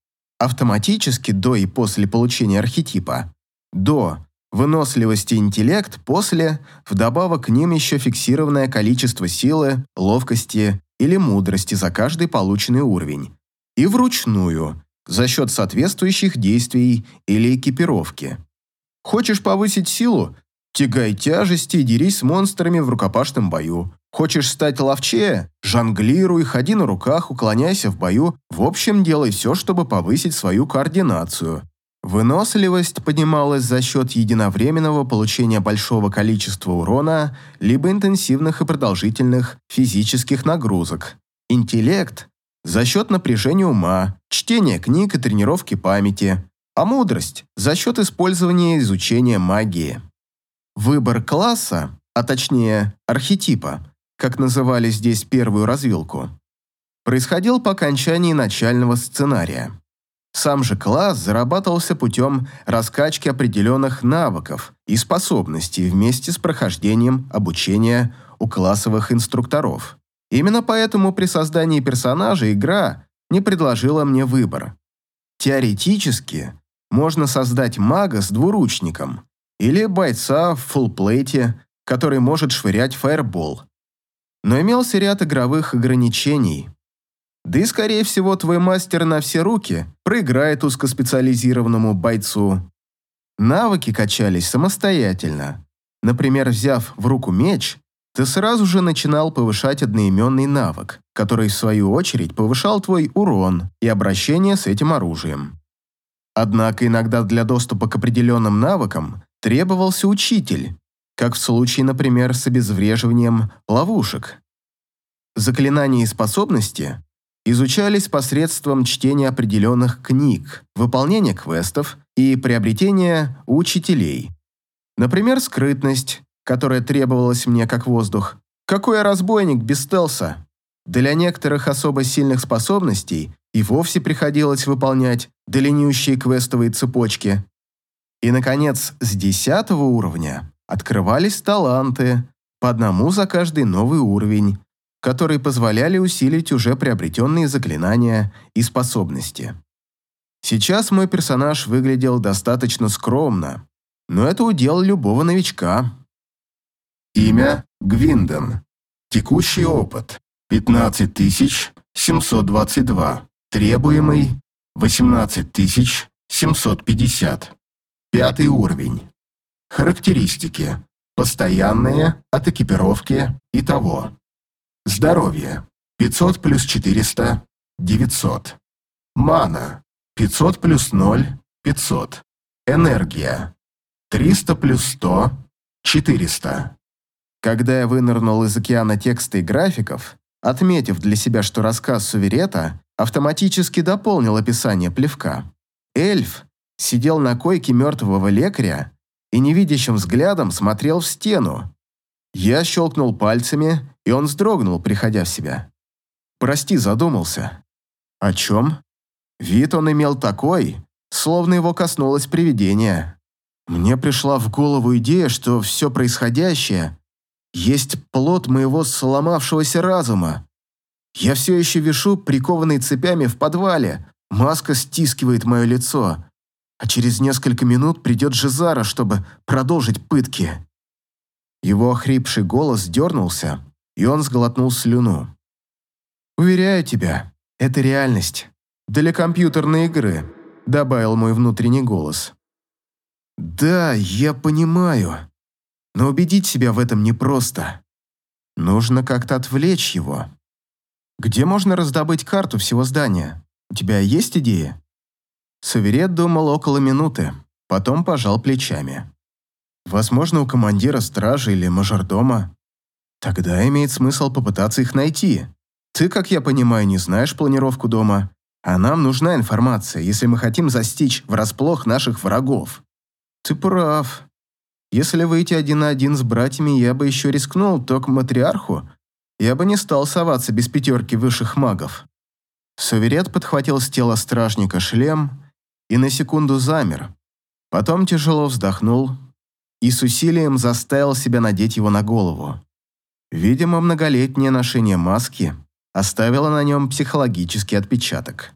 автоматически до и после получения архетипа. До – выносливость и интеллект, после – вдобавок к ним еще фиксированное количество силы, ловкости или мудрости за каждый полученный уровень. И вручную, за счет соответствующих действий или экипировки. Хочешь повысить силу? Тягай тяжести и дерись с монстрами в рукопашном бою. Хочешь стать ловчее? Жонглируй, ходи на руках, уклоняйся в бою. В общем, делай все, чтобы повысить свою координацию. Выносливость поднималась за счет единовременного получения большого количества урона либо интенсивных и продолжительных физических нагрузок. Интеллект – за счет напряжения ума, чтения книг и тренировки памяти. А мудрость – за счет использования и изучения магии. Выбор класса, а точнее архетипа, как называли здесь первую развилку, происходил по окончании начального сценария. Сам же класс зарабатывался путем раскачки определенных навыков и способностей вместе с прохождением обучения у классовых инструкторов. Именно поэтому при создании персонажа игра не предложила мне выбор. Теоретически, можно создать мага с двуручником или бойца в фуллплейте, который может швырять фаербол. Но имелся ряд игровых ограничений – да и, скорее всего, твой мастер на все руки проиграет узкоспециализированному бойцу. Навыки качались самостоятельно. Например, взяв в руку меч, ты сразу же начинал повышать одноименный навык, который, в свою очередь, повышал твой урон и обращение с этим оружием. Однако иногда для доступа к определенным навыкам требовался учитель, как в случае, например, с обезвреживанием ловушек. Заклинания и способности изучались посредством чтения определенных книг, выполнения квестов и приобретения учителей. Например, скрытность, которая требовалась мне как воздух. Какой я разбойник без стелса? Для некоторых особо сильных способностей и вовсе приходилось выполнять длиннющие квестовые цепочки. И, наконец, с десятого уровня открывались таланты, по одному за каждый новый уровень, которые позволяли усилить уже приобретенные заклинания и способности. Сейчас мой персонаж выглядел достаточно скромно, но это удел любого новичка. Имя – Гвинден. Текущий опыт – 15722. Требуемый – 18750. Пятый уровень. Характеристики. Постоянные, от экипировки и того. Здоровье. 500 плюс 400 – 900. Мана. 500 плюс 0 – 500. Энергия. 300 плюс 100 – 400. Когда я вынырнул из океана текста и графиков, отметив для себя, что рассказ Суверета автоматически дополнил описание плевка, эльф сидел на койке мертвого лекаря и невидящим взглядом смотрел в стену. Я щелкнул пальцами, и он вздрогнул, приходя в себя. «Прости, задумался». «О чем?» Вид он имел такой, словно его коснулось привидение. Мне пришла в голову идея, что все происходящее есть плод моего сломавшегося разума. Я все еще вишу, прикованный цепями в подвале, маска стискивает мое лицо, а через несколько минут придет Жизара, чтобы продолжить пытки. Его охрипший голос дернулся, и он сглотнул слюну. «Уверяю тебя, это реальность. Для компьютерной игры», — добавил мой внутренний голос. «Да, я понимаю. Но убедить себя в этом непросто. Нужно как-то отвлечь его. Где можно раздобыть карту всего здания? У тебя есть идеи?» Саверет думал около минуты, потом пожал плечами. «Возможно, у командира стражи или мажордома. Тогда имеет смысл попытаться их найти. Ты, как я понимаю, не знаешь планировку дома, а нам нужна информация, если мы хотим застичь врасплох наших врагов. Ты прав. Если выйти один на один с братьями, я бы еще рискнул, то к матриарху я бы не стал соваться без пятерки высших магов. Суверет подхватил с тела стражника шлем и на секунду замер. Потом тяжело вздохнул и с усилием заставил себя надеть его на голову. Видимо, многолетнее ношение маски оставило на нем психологический отпечаток.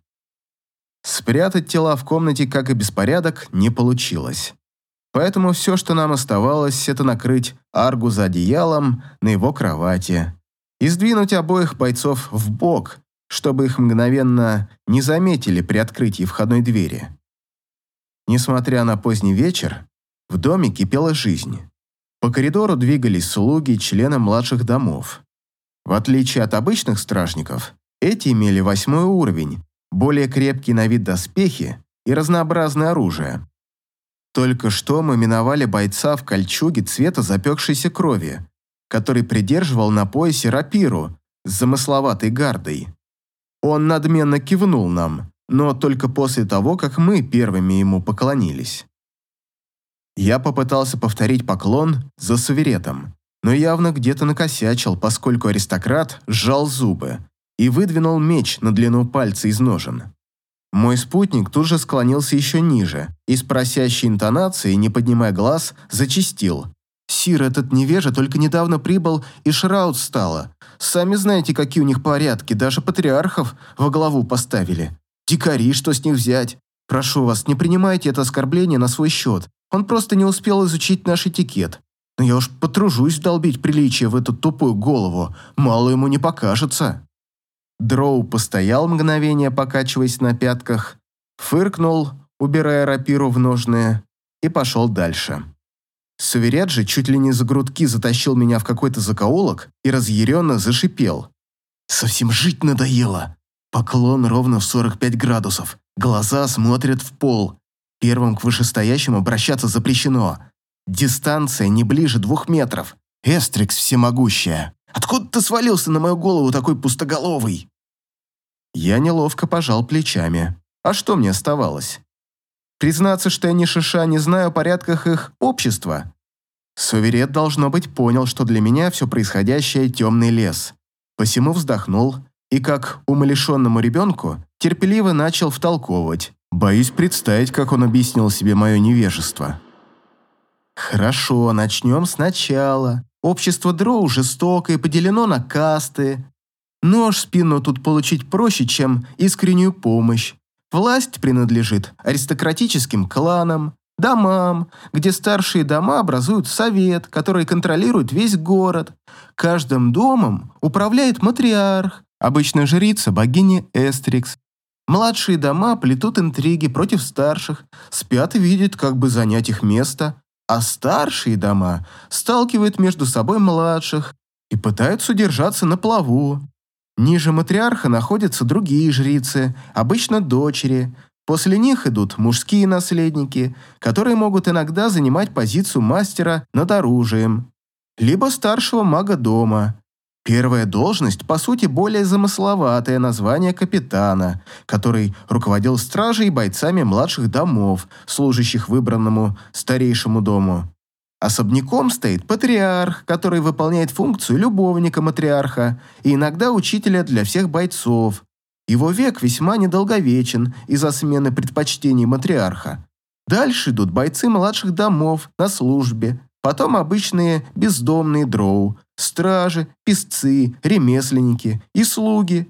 Спрятать тела в комнате, как и беспорядок, не получилось. Поэтому все, что нам оставалось, это накрыть Аргу за одеялом на его кровати и сдвинуть обоих бойцов в бок, чтобы их мгновенно не заметили при открытии входной двери. Несмотря на поздний вечер, в доме кипела жизнь. По коридору двигались слуги, члены младших домов. В отличие от обычных стражников, эти имели восьмой уровень, более крепкие на вид доспехи и разнообразное оружие. Только что мы миновали бойца в кольчуге цвета запекшейся крови, который придерживал на поясе рапиру с замысловатой гардой. Он надменно кивнул нам, но только после того, как мы первыми ему поклонились. Я попытался повторить поклон за суверетом, но явно где-то накосячил, поскольку аристократ сжал зубы и выдвинул меч на длину пальца из ножен. Мой спутник тут же склонился еще ниже и с просящей интонацией, не поднимая глаз, зачистил. «Сир, этот невежа только недавно прибыл и Шраут стало. Сами знаете, какие у них порядки, даже патриархов во главу поставили. Дикари, что с них взять? Прошу вас, не принимайте это оскорбление на свой счет. Он просто не успел изучить наш этикет. Но я уж потружусь вдолбить приличие в эту тупую голову, мало ему не покажется». Дроу постоял мгновение, покачиваясь на пятках, фыркнул, убирая рапиру в ножные, и пошел дальше. Суверет же чуть ли не за грудки затащил меня в какой-то закоулок и разъяренно зашипел. «Совсем жить надоело!» Поклон ровно в 45 градусов, глаза смотрят в пол, Первым к вышестоящему обращаться запрещено. Дистанция не ближе двух метров. Эстрикс всемогущая. Откуда ты свалился на мою голову такой пустоголовый?» Я неловко пожал плечами. А что мне оставалось? Признаться, что я ни шиша не знаю о порядках их общества. Суверет, должно быть, понял, что для меня все происходящее – темный лес. Посему вздохнул и, как умалишенному ребенку, терпеливо начал втолковывать. Боюсь представить, как он объяснил себе мое невежество. Хорошо, начнем сначала. Общество дроу жестокое, поделено на касты. Нож в спину тут получить проще, чем искреннюю помощь. Власть принадлежит аристократическим кланам, домам, где старшие дома образуют совет, который контролирует весь город. Каждым домом управляет матриарх, обычно жрица богини Эстрикс, Младшие дома плетут интриги против старших, спят и видят, как бы занять их место, а старшие дома сталкивают между собой младших и пытаются удержаться на плаву. Ниже матриарха находятся другие жрицы, обычно дочери. После них идут мужские наследники, которые могут иногда занимать позицию мастера над оружием, либо старшего мага дома, Первая должность, по сути, более замысловатое название капитана, который руководил стражей и бойцами младших домов, служащих выбранному старейшему дому. Особняком стоит патриарх, который выполняет функцию любовника матриарха и иногда учителя для всех бойцов. Его век весьма недолговечен из-за смены предпочтений матриарха. Дальше идут бойцы младших домов на службе, потом обычные бездомные дроу, стражи, песцы, ремесленники и слуги.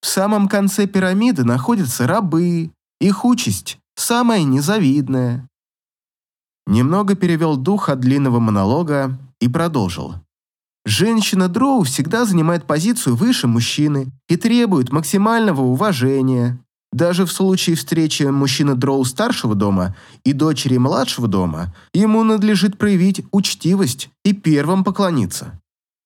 В самом конце пирамиды находятся рабы. Их участь самая незавидная. Немного перевел дух от длинного монолога и продолжил. Женщина Дроу всегда занимает позицию выше мужчины и требует максимального уважения. Даже в случае встречи мужчины Дроу старшего дома и дочери младшего дома, ему надлежит проявить учтивость и первым поклониться.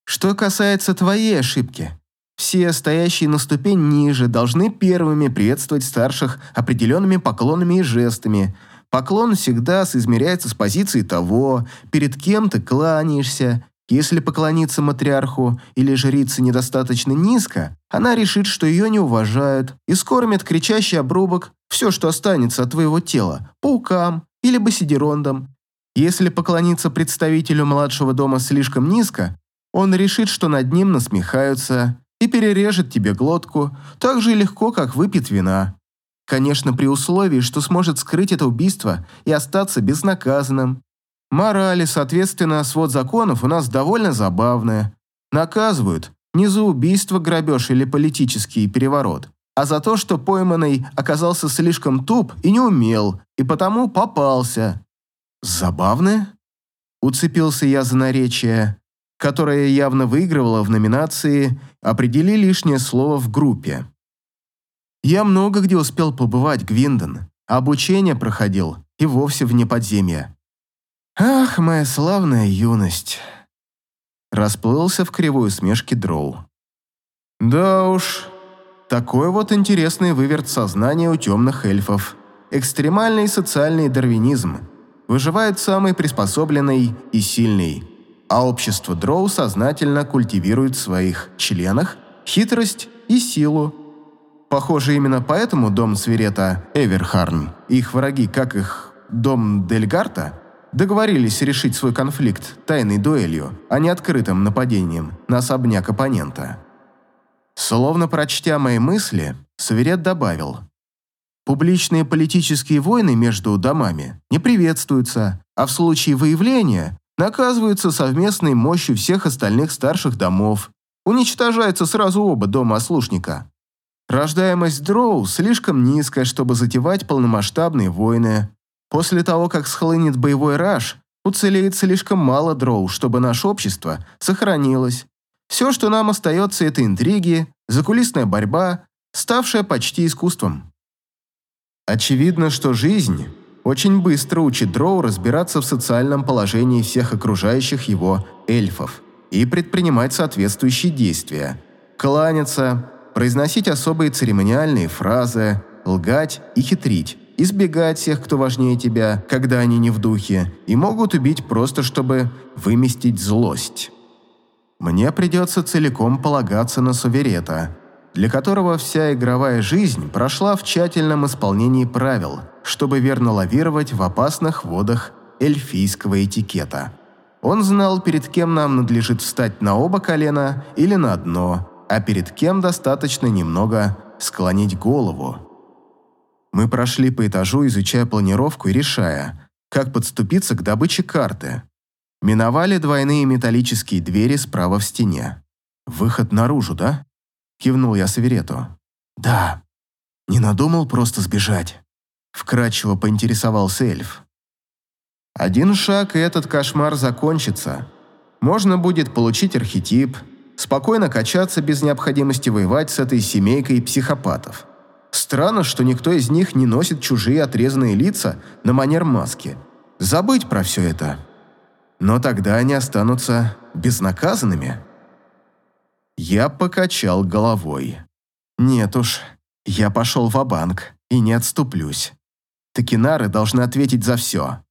Что касается твоей ошибки, все стоящие на ступень ниже должны первыми приветствовать старших определенными поклонами и жестами. Поклон всегда соизмеряется с позиции того, перед кем ты кланяешься. Если поклониться матриарху или жрице недостаточно низко, она решит, что ее не уважают, и скормит кричащий обрубок все, что останется от твоего тела, паукам или басидерондам. Если поклониться представителю младшего дома слишком низко, он решит, что над ним насмехаются и перережет тебе глотку так же легко, как выпьет вина. Конечно, при условии, что сможет скрыть это убийство и остаться безнаказанным. Морали, соответственно, свод законов у нас довольно забавная. Наказывают не за убийство, грабеж или политический переворот, а за то, что пойманный оказался слишком туп и не умел, и потому попался. Забавно? Уцепился я за наречие, которое явно выигрывало в номинации «Определи лишнее слово в группе». Я много где успел побывать, Гвиндон. Обучение проходил и вовсе вне подземья. Ах, моя славная юность. Расплылся в кривой усмешке Дроу. Да уж, такой вот интересный выверт сознания у темных эльфов. Экстремальный социальный дарвинизм. Выживает самый приспособленный и сильный. А общество Дроу сознательно культивирует в своих членах хитрость и силу, Похоже, именно поэтому дом Свирета Эверхарн и их враги, как их дом Дельгарта, договорились решить свой конфликт тайной дуэлью, а не открытым нападением на особняк оппонента. Словно прочтя мои мысли, Саверет добавил. Публичные политические войны между домами не приветствуются, а в случае выявления наказываются совместной мощью всех остальных старших домов. Уничтожаются сразу оба дома-ослушника. Рождаемость дроу слишком низкая, чтобы затевать полномасштабные войны. После того, как схлынет боевой раж, уцелеет слишком мало дроу, чтобы наше общество сохранилось. Все, что нам остается, это интриги, закулисная борьба, ставшая почти искусством. Очевидно, что жизнь очень быстро учит дроу разбираться в социальном положении всех окружающих его эльфов и предпринимать соответствующие действия. Кланяться, произносить особые церемониальные фразы, лгать и хитрить, избегать тех, кто важнее тебя, когда они не в духе, и могут убить просто, чтобы выместить злость. Мне придется целиком полагаться на суверета, для которого вся игровая жизнь прошла в тщательном исполнении правил, чтобы верно лавировать в опасных водах эльфийского этикета. Он знал, перед кем нам надлежит встать на оба колена или на одно, а перед кем достаточно немного склонить голову. Мы прошли по этажу, изучая планировку и решая, как подступиться к добыче карты. Миновали двойные металлические двери справа в стене. «Выход наружу, да?» – кивнул я Саверету. «Да. Не надумал просто сбежать?» – вкратчиво поинтересовался эльф. «Один шаг, и этот кошмар закончится. Можно будет получить архетип – спокойно качаться без необходимости воевать с этой семейкой психопатов. Странно, что никто из них не носит чужие отрезанные лица на манер маски. Забыть про все это. Но тогда они останутся безнаказанными. Я покачал головой. Нет уж, я пошел в банк и не отступлюсь. Такинары должны ответить за все.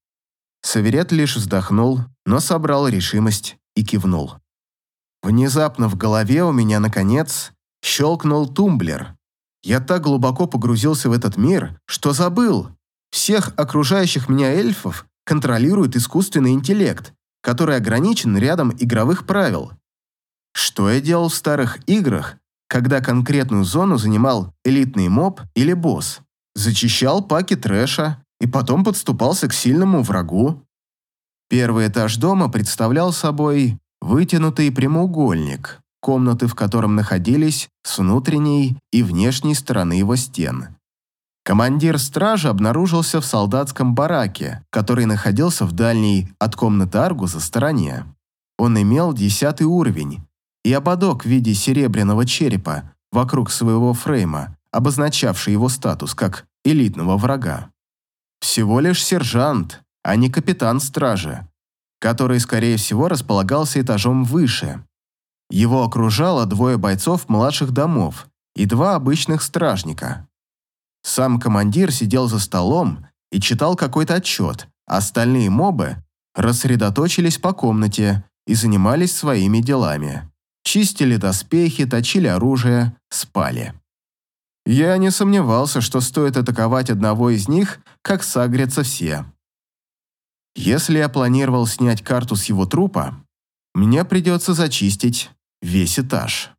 Саверет лишь вздохнул, но собрал решимость и кивнул. Внезапно в голове у меня, наконец, щелкнул тумблер. Я так глубоко погрузился в этот мир, что забыл. Всех окружающих меня эльфов контролирует искусственный интеллект, который ограничен рядом игровых правил. Что я делал в старых играх, когда конкретную зону занимал элитный моб или босс? Зачищал паки трэша и потом подступался к сильному врагу. Первый этаж дома представлял собой Вытянутый прямоугольник, комнаты в котором находились с внутренней и внешней стороны его стен. Командир стражи обнаружился в солдатском бараке, который находился в дальней от комнаты Аргуза стороне. Он имел десятый уровень и ободок в виде серебряного черепа вокруг своего фрейма, обозначавший его статус как элитного врага. Всего лишь сержант, а не капитан стражи, который, скорее всего, располагался этажом выше. Его окружало двое бойцов младших домов и два обычных стражника. Сам командир сидел за столом и читал какой-то отчет, а остальные мобы рассредоточились по комнате и занимались своими делами. Чистили доспехи, точили оружие, спали. Я не сомневался, что стоит атаковать одного из них, как сагрятся все. Если я планировал снять карту с его трупа, мне придется зачистить весь этаж.